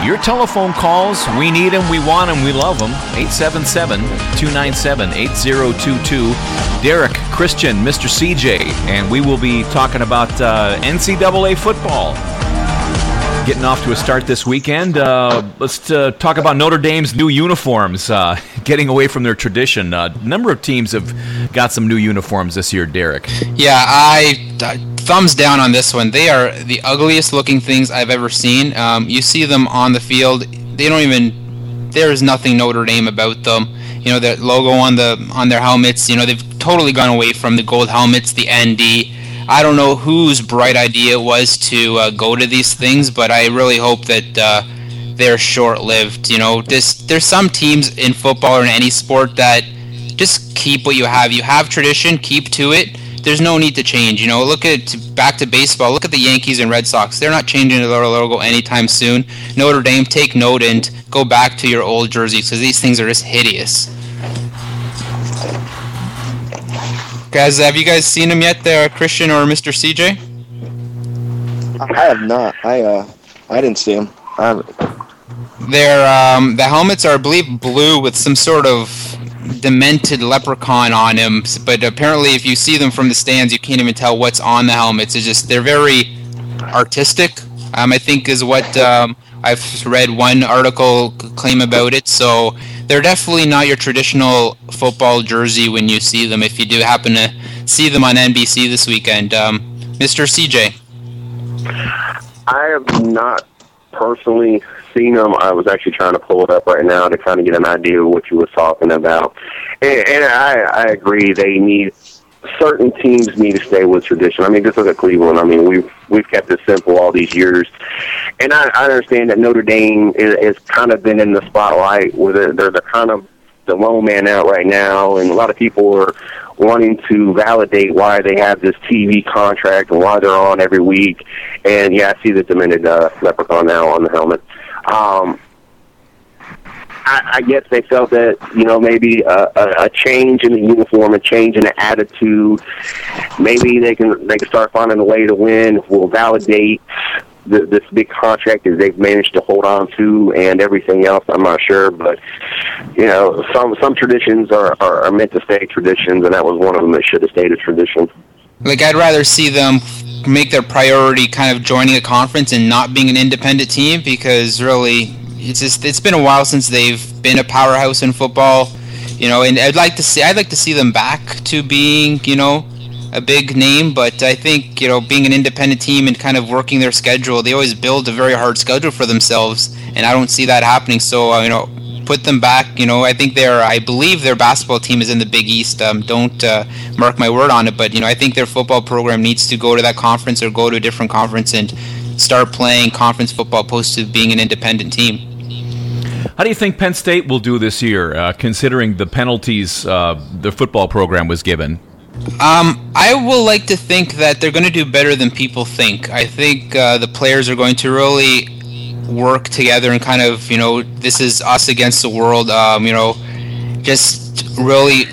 Speaker 4: Your telephone calls, we need them, we want them, we love them. 877 297 8022. Derek, Christian, Mr. CJ, and we will be talking about uh, NCAA football. Getting off to a start this weekend. Uh, let's uh, talk about Notre Dame's new uniforms, uh, getting away from their tradition. A number of teams have got some new uniforms this year, Derek.
Speaker 5: Yeah, I uh, thumbs down on this one. They are the ugliest looking things I've ever seen. Um, you see them on the field. They don't even. There is nothing Notre Dame about them. You know the logo on the on their helmets. You know they've totally gone away from the gold helmets, the ND. I don't know whose bright idea it was to uh, go to these things, but I really hope that uh, they're short-lived. You know, this there's some teams in football or in any sport that just keep what you have. You have tradition, keep to it. There's no need to change. You know, look at back to baseball. Look at the Yankees and Red Sox. They're not changing their logo anytime soon. Notre Dame, take note and go back to your old jerseys because these things are just hideous. Guys, have you guys seen them yet, there, Christian or Mr. CJ?
Speaker 7: I have not. I uh, I didn't see him. I haven't.
Speaker 5: Their um, the helmets are, I believe, blue with some sort of demented leprechaun on them. But apparently, if you see them from the stands, you can't even tell what's on the helmets. It's just they're very artistic. Um, I think is what um, I've read one article claim about it. So they're definitely not your traditional football jersey when you see them. If you do happen to see them on NBC this weekend, um, Mr. CJ.
Speaker 6: I have not personally seen them. I was actually trying to pull it up right now to kind of get an idea of what you were talking about. And, and I, I agree. They need certain teams need to stay with tradition. I mean, just look at Cleveland. I mean, we've we've kept it simple all these years, and I, I understand that Notre Dame is, is kind of been in the spotlight where they're, they're the kind of the lone man out right now, and a lot of people are wanting to validate why they have this TV contract and why they're on every week. And yeah, I see the demented uh, leprechaun now on the helmet. Um, I, I guess they felt that you know maybe a, a, a change in the uniform, a change in the attitude, maybe they can they can start finding a way to win. Will validate the, this big contract that they've managed to hold on to, and everything else. I'm not sure, but you know, some some traditions are, are, are meant to stay traditions, and that was one of them that should have stayed a tradition.
Speaker 5: Like I'd rather see them make their priority kind of joining a conference and not being an independent team because really it's just it's been a while since they've been a powerhouse in football, you know. And I'd like to see I'd like to see them back to being you know a big name, but I think you know being an independent team and kind of working their schedule, they always build a very hard schedule for themselves, and I don't see that happening. So uh, you know, put them back. You know, I think they're I believe their basketball team is in the Big East. Um, don't uh, mark my word on it, but you know I think their football program needs to go to that conference or go to a different conference and start playing conference football opposed to being an independent team.
Speaker 4: How do you think Penn State will do this year, uh, considering the penalties uh, the football program was given?
Speaker 5: Um, I will like to think that they're going to do better than people think. I think uh, the players are going to really work together and kind of, you know, this is us against the world. Um, you know, just really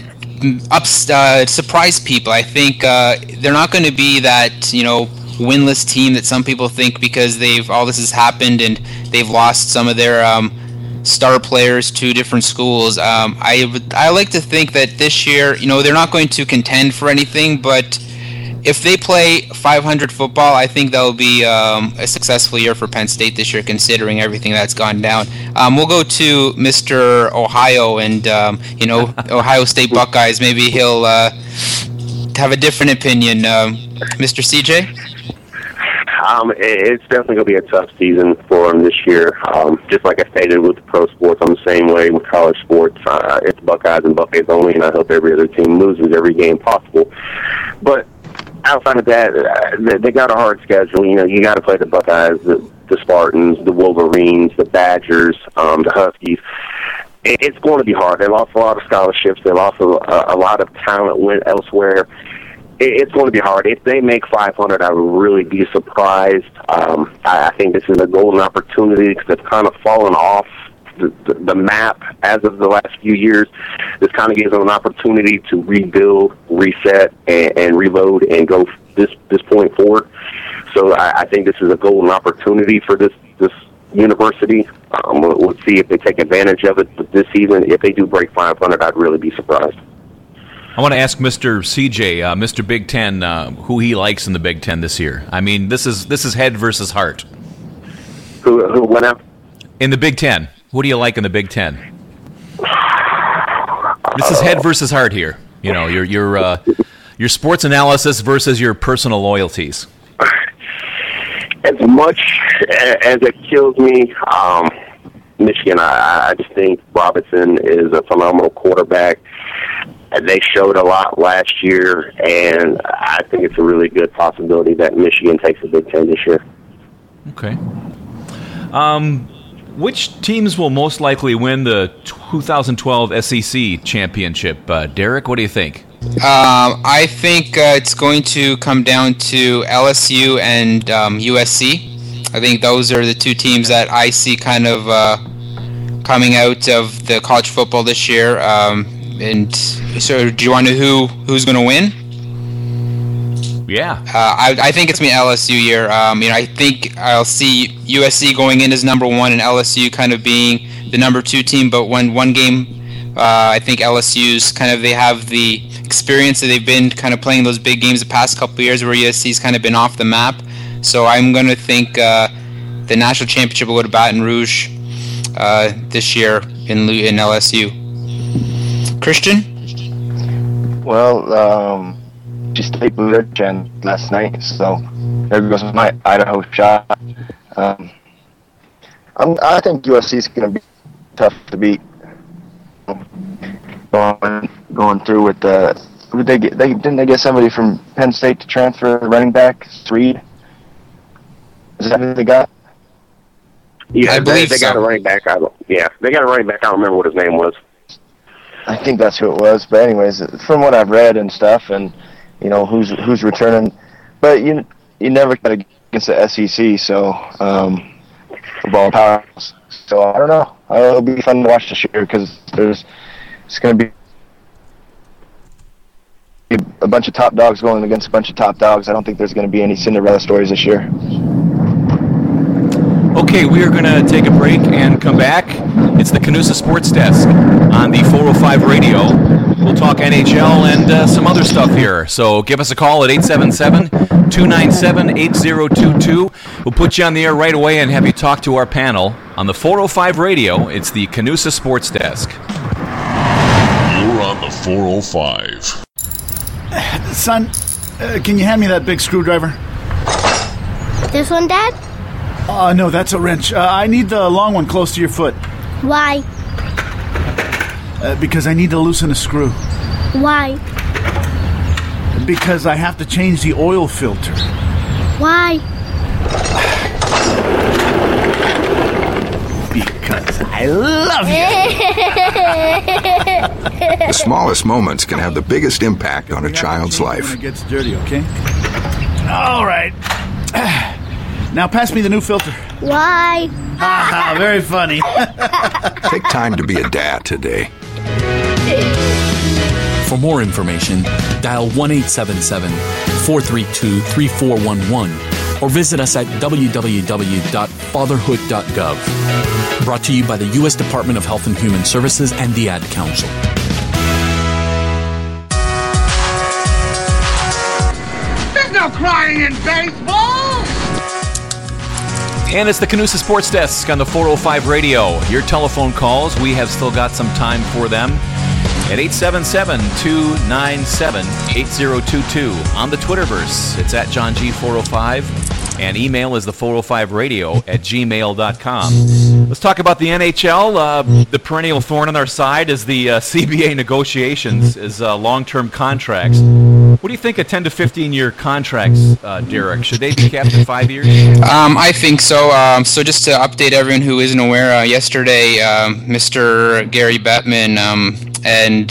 Speaker 5: ups, uh, surprise people. I think uh, they're not going to be that, you know, winless team that some people think because they've all this has happened and they've lost some of their. Um, star players to different schools. Um, I I like to think that this year, you know, they're not going to contend for anything, but if they play 500 football, I think that will be um, a successful year for Penn State this year, considering everything that's gone down. Um, we'll go to Mr. Ohio and um, you know Ohio State Buckeyes. Maybe he'll uh, have a different opinion, Mr. Um, CJ.
Speaker 6: Um, it's definitely going to be a tough season for them this year. Um, just like I stated with the pro sports, I'm the same way with college sports. Uh, it's Buckeyes and Buckeyes only, and I hope every other team loses every game possible. But outside of that, uh, they got a hard schedule. You know, you got to play the Buckeyes, the, the Spartans, the Wolverines, the Badgers, um, the Huskies it's going to be hard. They lost a lot of scholarships. They lost a, a lot of talent went elsewhere it's going to be hard. If they make 500, I would really be surprised. Um, I, I think this is a golden opportunity because they've kind of fallen off the, the, the map as of the last few years. This kind of gives them an opportunity to rebuild, reset, and, and reload, and go this this point forward. So I, I think this is a golden opportunity for this this university. Um, we'll, we'll see if they take advantage of it this season. If they do break 500, I'd really be surprised.
Speaker 4: I want to ask Mr. CJ, uh, Mr. Big Ten, uh, who he likes in the Big Ten this year. I mean, this is this is head versus heart.
Speaker 6: Who who went up
Speaker 4: in the Big Ten? What do you like in the Big Ten? This is head versus heart here. You know, your your uh, your sports analysis versus your personal loyalties.
Speaker 6: As much as it kills me, um, Michigan, I, I just think Robinson is a phenomenal quarterback they showed a lot last year, and I think it's a really good possibility that Michigan takes the Big Ten this year.
Speaker 4: Okay. Um, which teams will most likely win the 2012 SEC championship? Uh, Derek, what do you think?
Speaker 5: Um, I think uh, it's going to come down to LSU and um, USC. I think those are the two teams that I see kind of uh, coming out of the college football this year. Um, and so, do you want to know who who's going to win?
Speaker 4: Yeah.
Speaker 5: Uh, I, I think it's me LSU year. Um, you know, I think I'll see USC going in as number one and LSU kind of being the number two team. But when one game, uh, I think LSU's kind of they have the experience that they've been kind of playing those big games the past couple years where USC's kind of been off the map. So I'm going to think uh, the national championship will go to Baton Rouge uh, this year in in LSU. Christian.
Speaker 7: Well, um, she stayed blew their last night, so there goes my Idaho shot. Um, I'm, I think USC is going to be tough to beat. Going, going through with the, who did they get? They didn't they get somebody from Penn State to transfer running back Redd? Is that who they got?
Speaker 6: Yeah,
Speaker 5: I believe
Speaker 6: they got
Speaker 5: so.
Speaker 6: a running back. I don't, yeah, they got a running back. I don't remember what his name was.
Speaker 7: I think that's who it was. But anyways, from what I've read and stuff, and you know who's who's returning, but you you never got against the SEC, so um, football powers. So I don't know. It'll be fun to watch this year because there's it's going to be a bunch of top dogs going against a bunch of top dogs. I don't think there's going to be any Cinderella stories this year.
Speaker 4: Okay, we are going to take a break and come back. It's the Canusa Sports Desk on the 405 radio. We'll talk NHL and uh, some other stuff here. So give us a call at 877 297 8022. We'll put you on the air right away and have you talk to our panel on the 405 radio. It's the Canusa Sports Desk.
Speaker 17: You're on the 405.
Speaker 21: Son, uh, can you hand me that big screwdriver?
Speaker 10: This one, Dad?
Speaker 21: Uh, no, that's a wrench. Uh, I need the long one close to your foot
Speaker 10: Why?
Speaker 21: uh, because I need to loosen a screw.
Speaker 10: Why?
Speaker 21: Because I have to change the oil filter.
Speaker 10: Why?
Speaker 21: Because I love you.
Speaker 14: The smallest moments can have the biggest impact on a child's life.
Speaker 21: it gets dirty, okay? All right. Now pass me the new filter.
Speaker 10: Why?
Speaker 21: Ah, very funny.
Speaker 14: Take time to be a dad today.
Speaker 22: For more information, dial 1 877 432 3411 or visit us at www.fatherhood.gov. Brought to you by the U.S. Department of Health and Human Services and the Ad Council.
Speaker 3: There's no crying in baseball!
Speaker 4: And it's the Canusa Sports Desk on the 405 radio. Your telephone calls, we have still got some time for them at 877 297 8022. On the Twitterverse, it's at John G405. And email is the 405radio at gmail.com. Let's talk about the NHL. Uh, the perennial thorn on our side is the uh, CBA negotiations, is uh, long term contracts. What do you think of 10 to 15 year contracts, uh, Derek? Should they be capped at five years?
Speaker 5: Um, I think so. Um, so just to update everyone who isn't aware, uh, yesterday, um, Mr. Gary Bettman um, and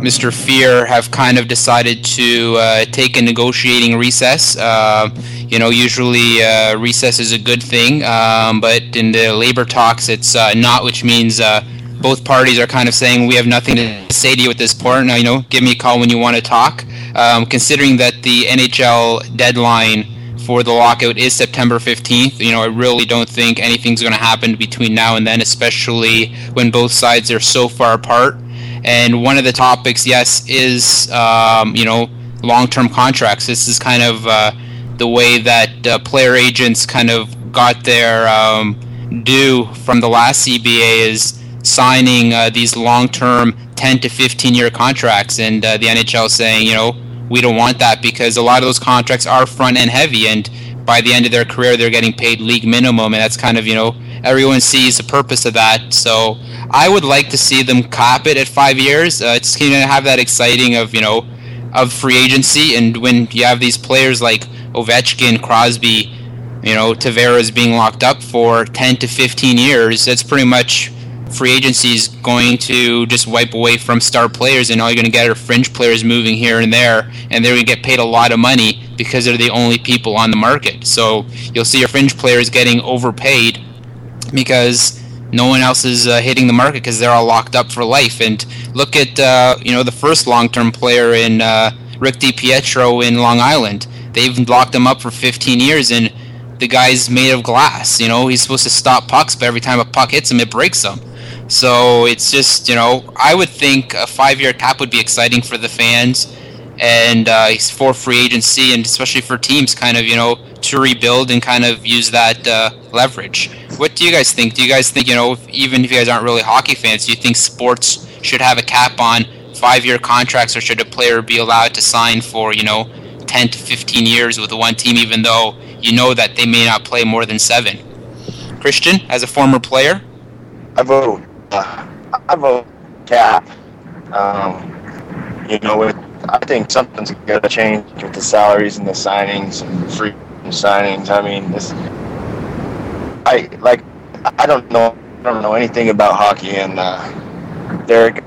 Speaker 5: Mr. Fehr have kind of decided to uh, take a negotiating recess. Uh, you know, usually uh, recess is a good thing, um, but in the labor talks, it's uh, not, which means uh, both parties are kind of saying we have nothing to say to you at this point. Now, you know, give me a call when you want to talk. Um, considering that the NHL deadline for the lockout is September 15th. You know, I really don't think anything's going to happen between now and then, especially when both sides are so far apart. And one of the topics, yes, is um, you know long-term contracts. This is kind of uh, the way that uh, player agents kind of got their um, due from the last CBA is signing uh, these long-term 10 to 15-year contracts, and uh, the NHL saying, you know, we don't want that because a lot of those contracts are front-end heavy, and by the end of their career, they're getting paid league minimum, and that's kind of you know everyone sees the purpose of that. So I would like to see them cap it at five years. Uh, it's going to have that exciting of you know of free agency, and when you have these players like Ovechkin, Crosby, you know Tavares being locked up for 10 to 15 years, that's pretty much free agency is going to just wipe away from star players, and all you're going to get are fringe players moving here and there, and they're going to get paid a lot of money because they're the only people on the market. So you'll see your fringe players getting overpaid because no one else is uh, hitting the market because they're all locked up for life. And look at uh, you know the first long-term player in uh, Rick DiPietro in Long Island. They've locked him up for 15 years, and the guy's made of glass. You know he's supposed to stop pucks, but every time a puck hits him, it breaks him. So it's just you know I would think a five-year cap would be exciting for the fans. and uh, for free agency, and especially for teams, kind of you know to rebuild and kind of use that uh, leverage. What do you guys think? Do you guys think you know even if you guys aren't really hockey fans, do you think sports should have a cap on five-year contracts, or should a player be allowed to sign for you know 10 to 15 years with one team, even though you know that they may not play more than seven? Christian, as a former player,
Speaker 7: I vote. Uh, I vote cap. Um, you know, with, I think something's got to change with the salaries and the signings and free signings. I mean, this. I like. I don't know. I don't know anything about hockey, and uh, Derek.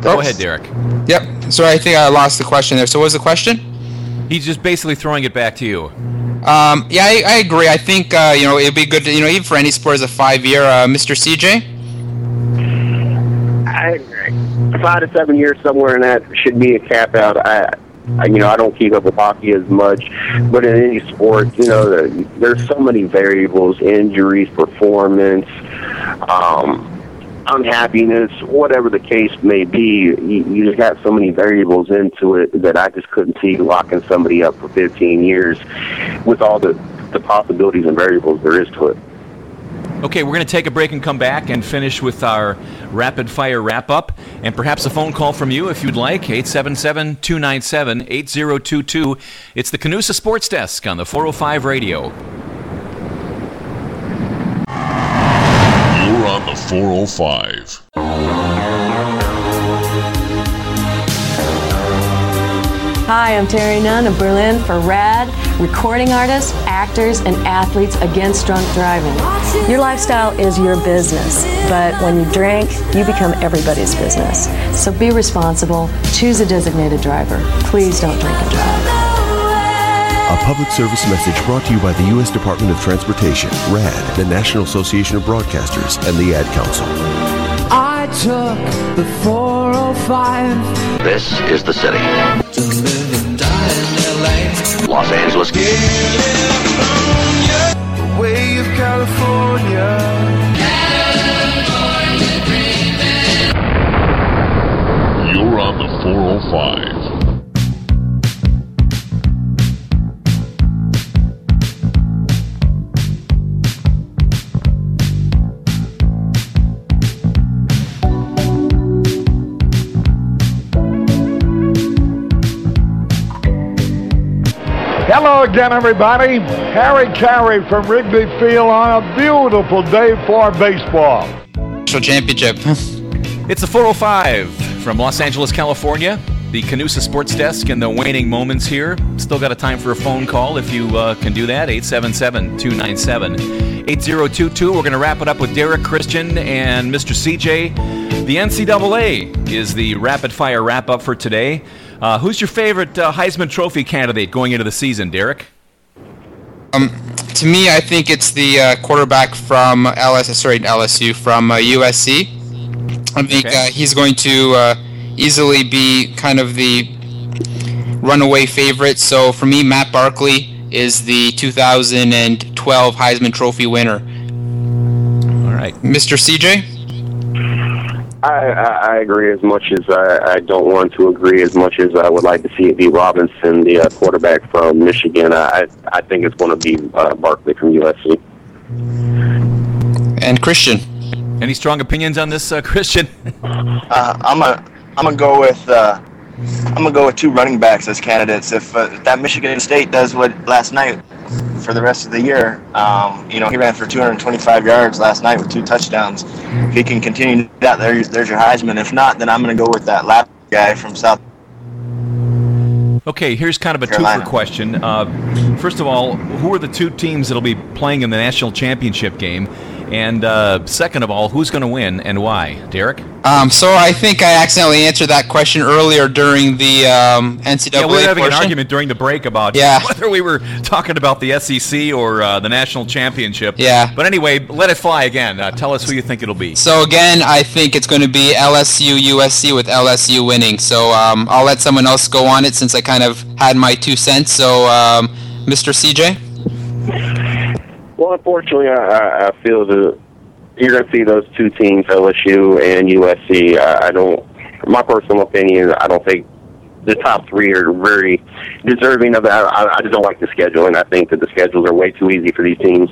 Speaker 4: Go ahead, Derek.
Speaker 5: Yep. Sorry, I think I lost the question there. So, what was the question?
Speaker 4: He's just basically throwing it back to you.
Speaker 5: Um, yeah, I, I agree. I think uh, you know it'd be good. To, you know, even for any sport as a five-year, uh, Mr. CJ.
Speaker 6: I agree. Five to seven years somewhere in that should be a cap out. I, I, you know, I don't keep up with hockey as much, but in any sport, you know, there- there's so many variables: injuries, performance, um, unhappiness, whatever the case may be. You, you just got so many variables into it that I just couldn't see locking somebody up for 15 years with all the the possibilities and variables there is to it.
Speaker 4: Okay, we're going to take a break and come back and finish with our rapid fire wrap up and perhaps a phone call from you if you'd like. 877 297 8022. It's the Canusa Sports Desk on the 405 radio.
Speaker 17: You're on the 405.
Speaker 23: Hi, I'm Terri Nunn of Berlin for RAD, recording artists, actors, and athletes against drunk driving. Your lifestyle is your business, but when you drink, you become everybody's business. So be responsible, choose a designated driver. Please don't drink and drive.
Speaker 24: A public service message brought to you by the U.S. Department of Transportation, RAD, the National Association of Broadcasters, and the Ad Council.
Speaker 25: I took the 405
Speaker 26: This is the city.
Speaker 25: to live and die in LA.
Speaker 26: Los Angeles.
Speaker 25: Way of California.
Speaker 17: You're on the 405.
Speaker 3: Hello again, everybody. Harry Caray from Wrigley Field on a beautiful day for baseball.
Speaker 5: National championship.
Speaker 4: It's a 405 from Los Angeles, California. The Canusa Sports Desk in the waning moments here. Still got a time for a phone call if you uh, can do that. 877 297 8022. We're going to wrap it up with Derek Christian and Mr. CJ. The NCAA is the rapid fire wrap up for today. Uh, who's your favorite uh, Heisman Trophy candidate going into the season, Derek?
Speaker 5: Um, to me, I think it's the uh, quarterback from LS, sorry, LSU from uh, USC. I think uh, he's going to uh, easily be kind of the runaway favorite. So for me, Matt Barkley is the 2012 Heisman Trophy winner.
Speaker 4: All right,
Speaker 5: Mr. CJ.
Speaker 6: I, I, I agree as much as I, I don't want to agree as much as I would like to see it be Robinson, the uh, quarterback from Michigan. I I think it's going to be uh, Barkley from USC.
Speaker 5: And Christian.
Speaker 4: Any strong opinions on this, uh, Christian?
Speaker 7: Uh, I'm a, I'm gonna go with, uh, I'm gonna go with two running backs as candidates. If, uh, if that Michigan State does what last night for the rest of the year, um, you know, he ran for 225 yards last night with two touchdowns. If he can continue that, there, there's your Heisman. If not, then I'm gonna go with that lap guy from South.
Speaker 4: Okay, here's kind of a
Speaker 7: Carolina.
Speaker 4: twofer question. Uh, first of all, who are the two teams that'll be playing in the national championship game? And uh, second of all, who's going to win and why? Derek?
Speaker 5: Um, so I think I accidentally answered that question earlier during the um, NCAA
Speaker 4: yeah, we were having
Speaker 5: portion.
Speaker 4: an argument during the break about
Speaker 5: Yeah.
Speaker 4: whether we were talking about the SEC or uh, the national championship.
Speaker 5: Yeah.
Speaker 4: But anyway, let it fly again. Uh, tell us who you think it'll be.
Speaker 5: So again, I think it's going to be LSU USC with LSU winning. So um, I'll let someone else go on it since I kind of had my two cents. So um, Mr. CJ.
Speaker 6: Well, unfortunately, I, I, feel that you're going to see those two teams, LSU and USC. I, I don't. my personal opinion, I don't think the top three are very deserving of that. I, I just don't like the schedule, and I think that the schedules are way too easy for these teams.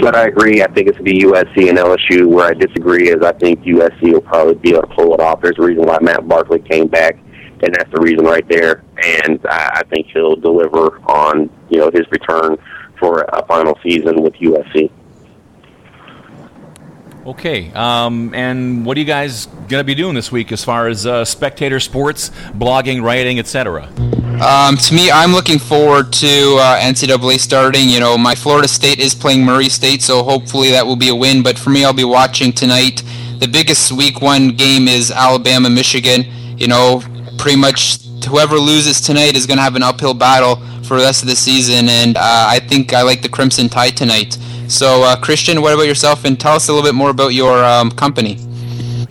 Speaker 6: But I agree. I think it's be USC and LSU. Where I disagree is I think USC will probably be able to pull it off. There's a reason why Matt Barkley came back, and that's the reason right there. And I, I think he'll deliver on you know his return for a final season with USC.
Speaker 4: Okay, um, and what are you guys going to be doing this week as far as uh, spectator sports, blogging, writing, etc.?
Speaker 5: Um, to me, I'm looking forward to uh, NCAA starting. You know, my Florida State is playing Murray State, so hopefully that will be a win. But for me, I'll be watching tonight. The biggest Week One game is Alabama Michigan. You know, pretty much whoever loses tonight is going to have an uphill battle for the rest of the season, and uh, I think I like the Crimson Tide tonight. So, uh, Christian, what about yourself? And tell us a little bit more about your um, company.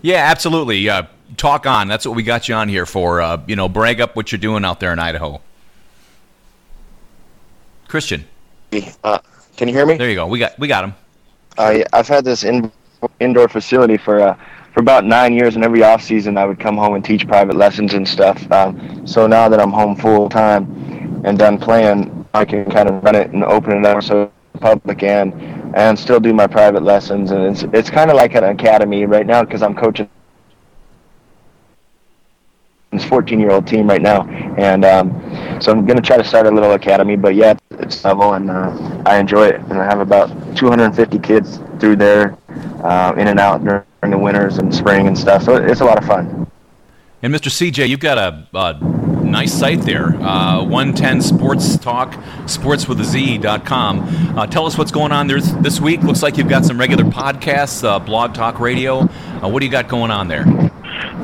Speaker 4: Yeah, absolutely. Uh, talk on. That's what we got you on here for. Uh, you know, brag up what you're doing out there in Idaho. Christian.
Speaker 27: Uh, can you hear me?
Speaker 4: There you go. We got we got him.
Speaker 27: Uh, I've had this in, indoor facility for uh, for about nine years, and every off season I would come home and teach private lessons and stuff. Um, so now that I'm home full time and done playing, I can kind of run it and open it up so public and and still do my private lessons. And it's it's kind of like an academy right now because I'm coaching this 14 year old team right now. And um, so I'm gonna try to start a little academy but yeah it's level and uh, I enjoy it. And I have about 250 kids through there uh, in and out during the winters and spring and stuff. So it's a lot of fun.
Speaker 4: And Mr. CJ you've got a, a nice site there. Uh, 110 Sports Talk, sportswithaz.com. Uh, tell us what's going on there this week. Looks like you've got some regular podcasts, uh, blog talk radio. Uh, what do you got going on there?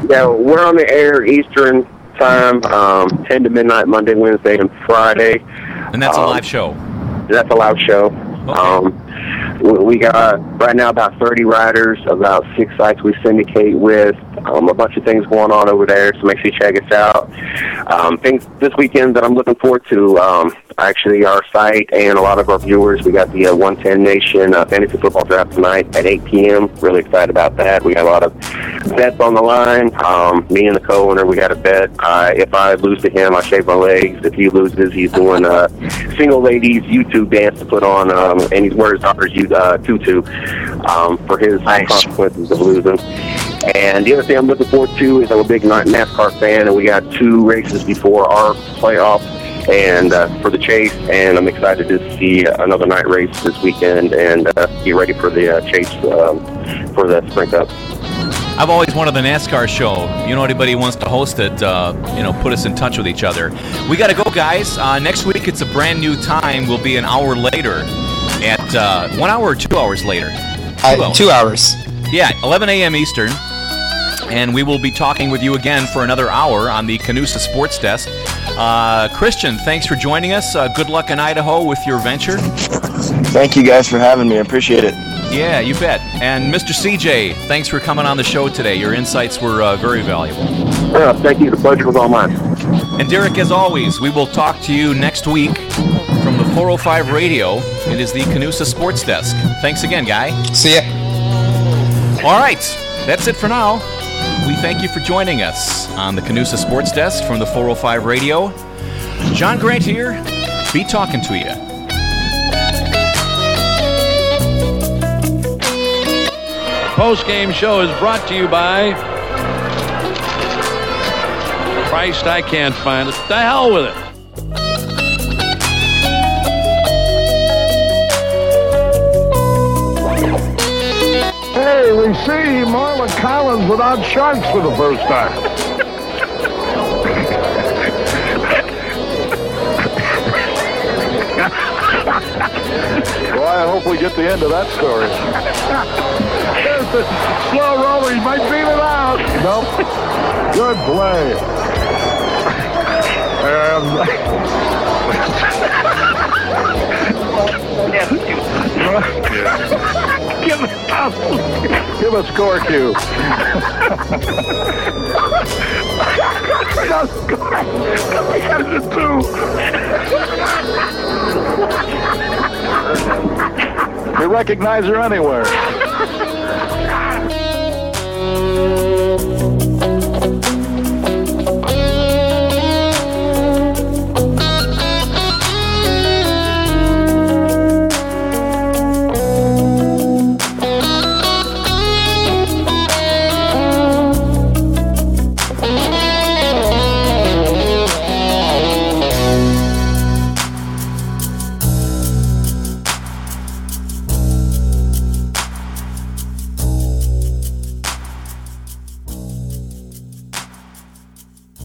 Speaker 6: Yeah, we're on the air Eastern time, um, 10 to midnight, Monday, Wednesday, and Friday.
Speaker 4: And that's um, a live show?
Speaker 6: That's a live show. Okay. Um, we got right now about 30 riders, about six sites we syndicate with, um, a bunch of things going on over there, so make sure you check us out. Um, things this weekend that I'm looking forward to, um, actually our site and a lot of our viewers, we got the uh, 110 Nation uh, Fantasy Football Draft tonight at 8 p.m. Really excited about that. We got a lot of bets on the line. Um, me and the co-owner, we got a bet. Uh, if I lose to him, I shave my legs. If he loses, he's doing a single ladies YouTube dance to put on, um, and he's wears daughter's uh, tutu um, for his nice. consequences of losing. And the other thing I'm looking forward to is I'm a big NASCAR fan, and we got two races before our playoff and uh, for the chase. And I'm excited to see another night race this weekend and uh, get ready for the uh, chase um, for the Sprint Cup.
Speaker 4: I've always wanted the NASCAR show. You know, anybody who wants to host it, uh, you know, put us in touch with each other. We got to go, guys. Uh, next week it's a brand new time. We'll be an hour later at uh, one hour or two hours later.
Speaker 5: Two, hours. two hours.
Speaker 4: Yeah, 11 a.m. Eastern. And we will be talking with you again for another hour on the Canusa Sports Desk. Uh, Christian, thanks for joining us. Uh, good luck in Idaho with your venture.
Speaker 27: Thank you guys for having me. I appreciate it.
Speaker 4: Yeah, you bet. And Mr. CJ, thanks for coming on the show today. Your insights were uh, very valuable.
Speaker 6: Yeah, thank you. The pleasure was all mine.
Speaker 4: And Derek, as always, we will talk to you next week from the 405 Radio. It is the Canusa Sports Desk. Thanks again, guy.
Speaker 5: See ya.
Speaker 4: All right, that's it for now. We thank you for joining us on the Canusa Sports Desk from the 405 Radio. John Grant here. Be talking to you.
Speaker 20: Post game show is brought to you by Christ, I can't find it. The hell with it.
Speaker 3: Hey, we see Marla Collins without sharks for the first time. Boy, I hope we get the end of that story. There's the slow roller. He might beat it out. Nope. Good play. Um, Give a, give a score cue. You recognize her anywhere.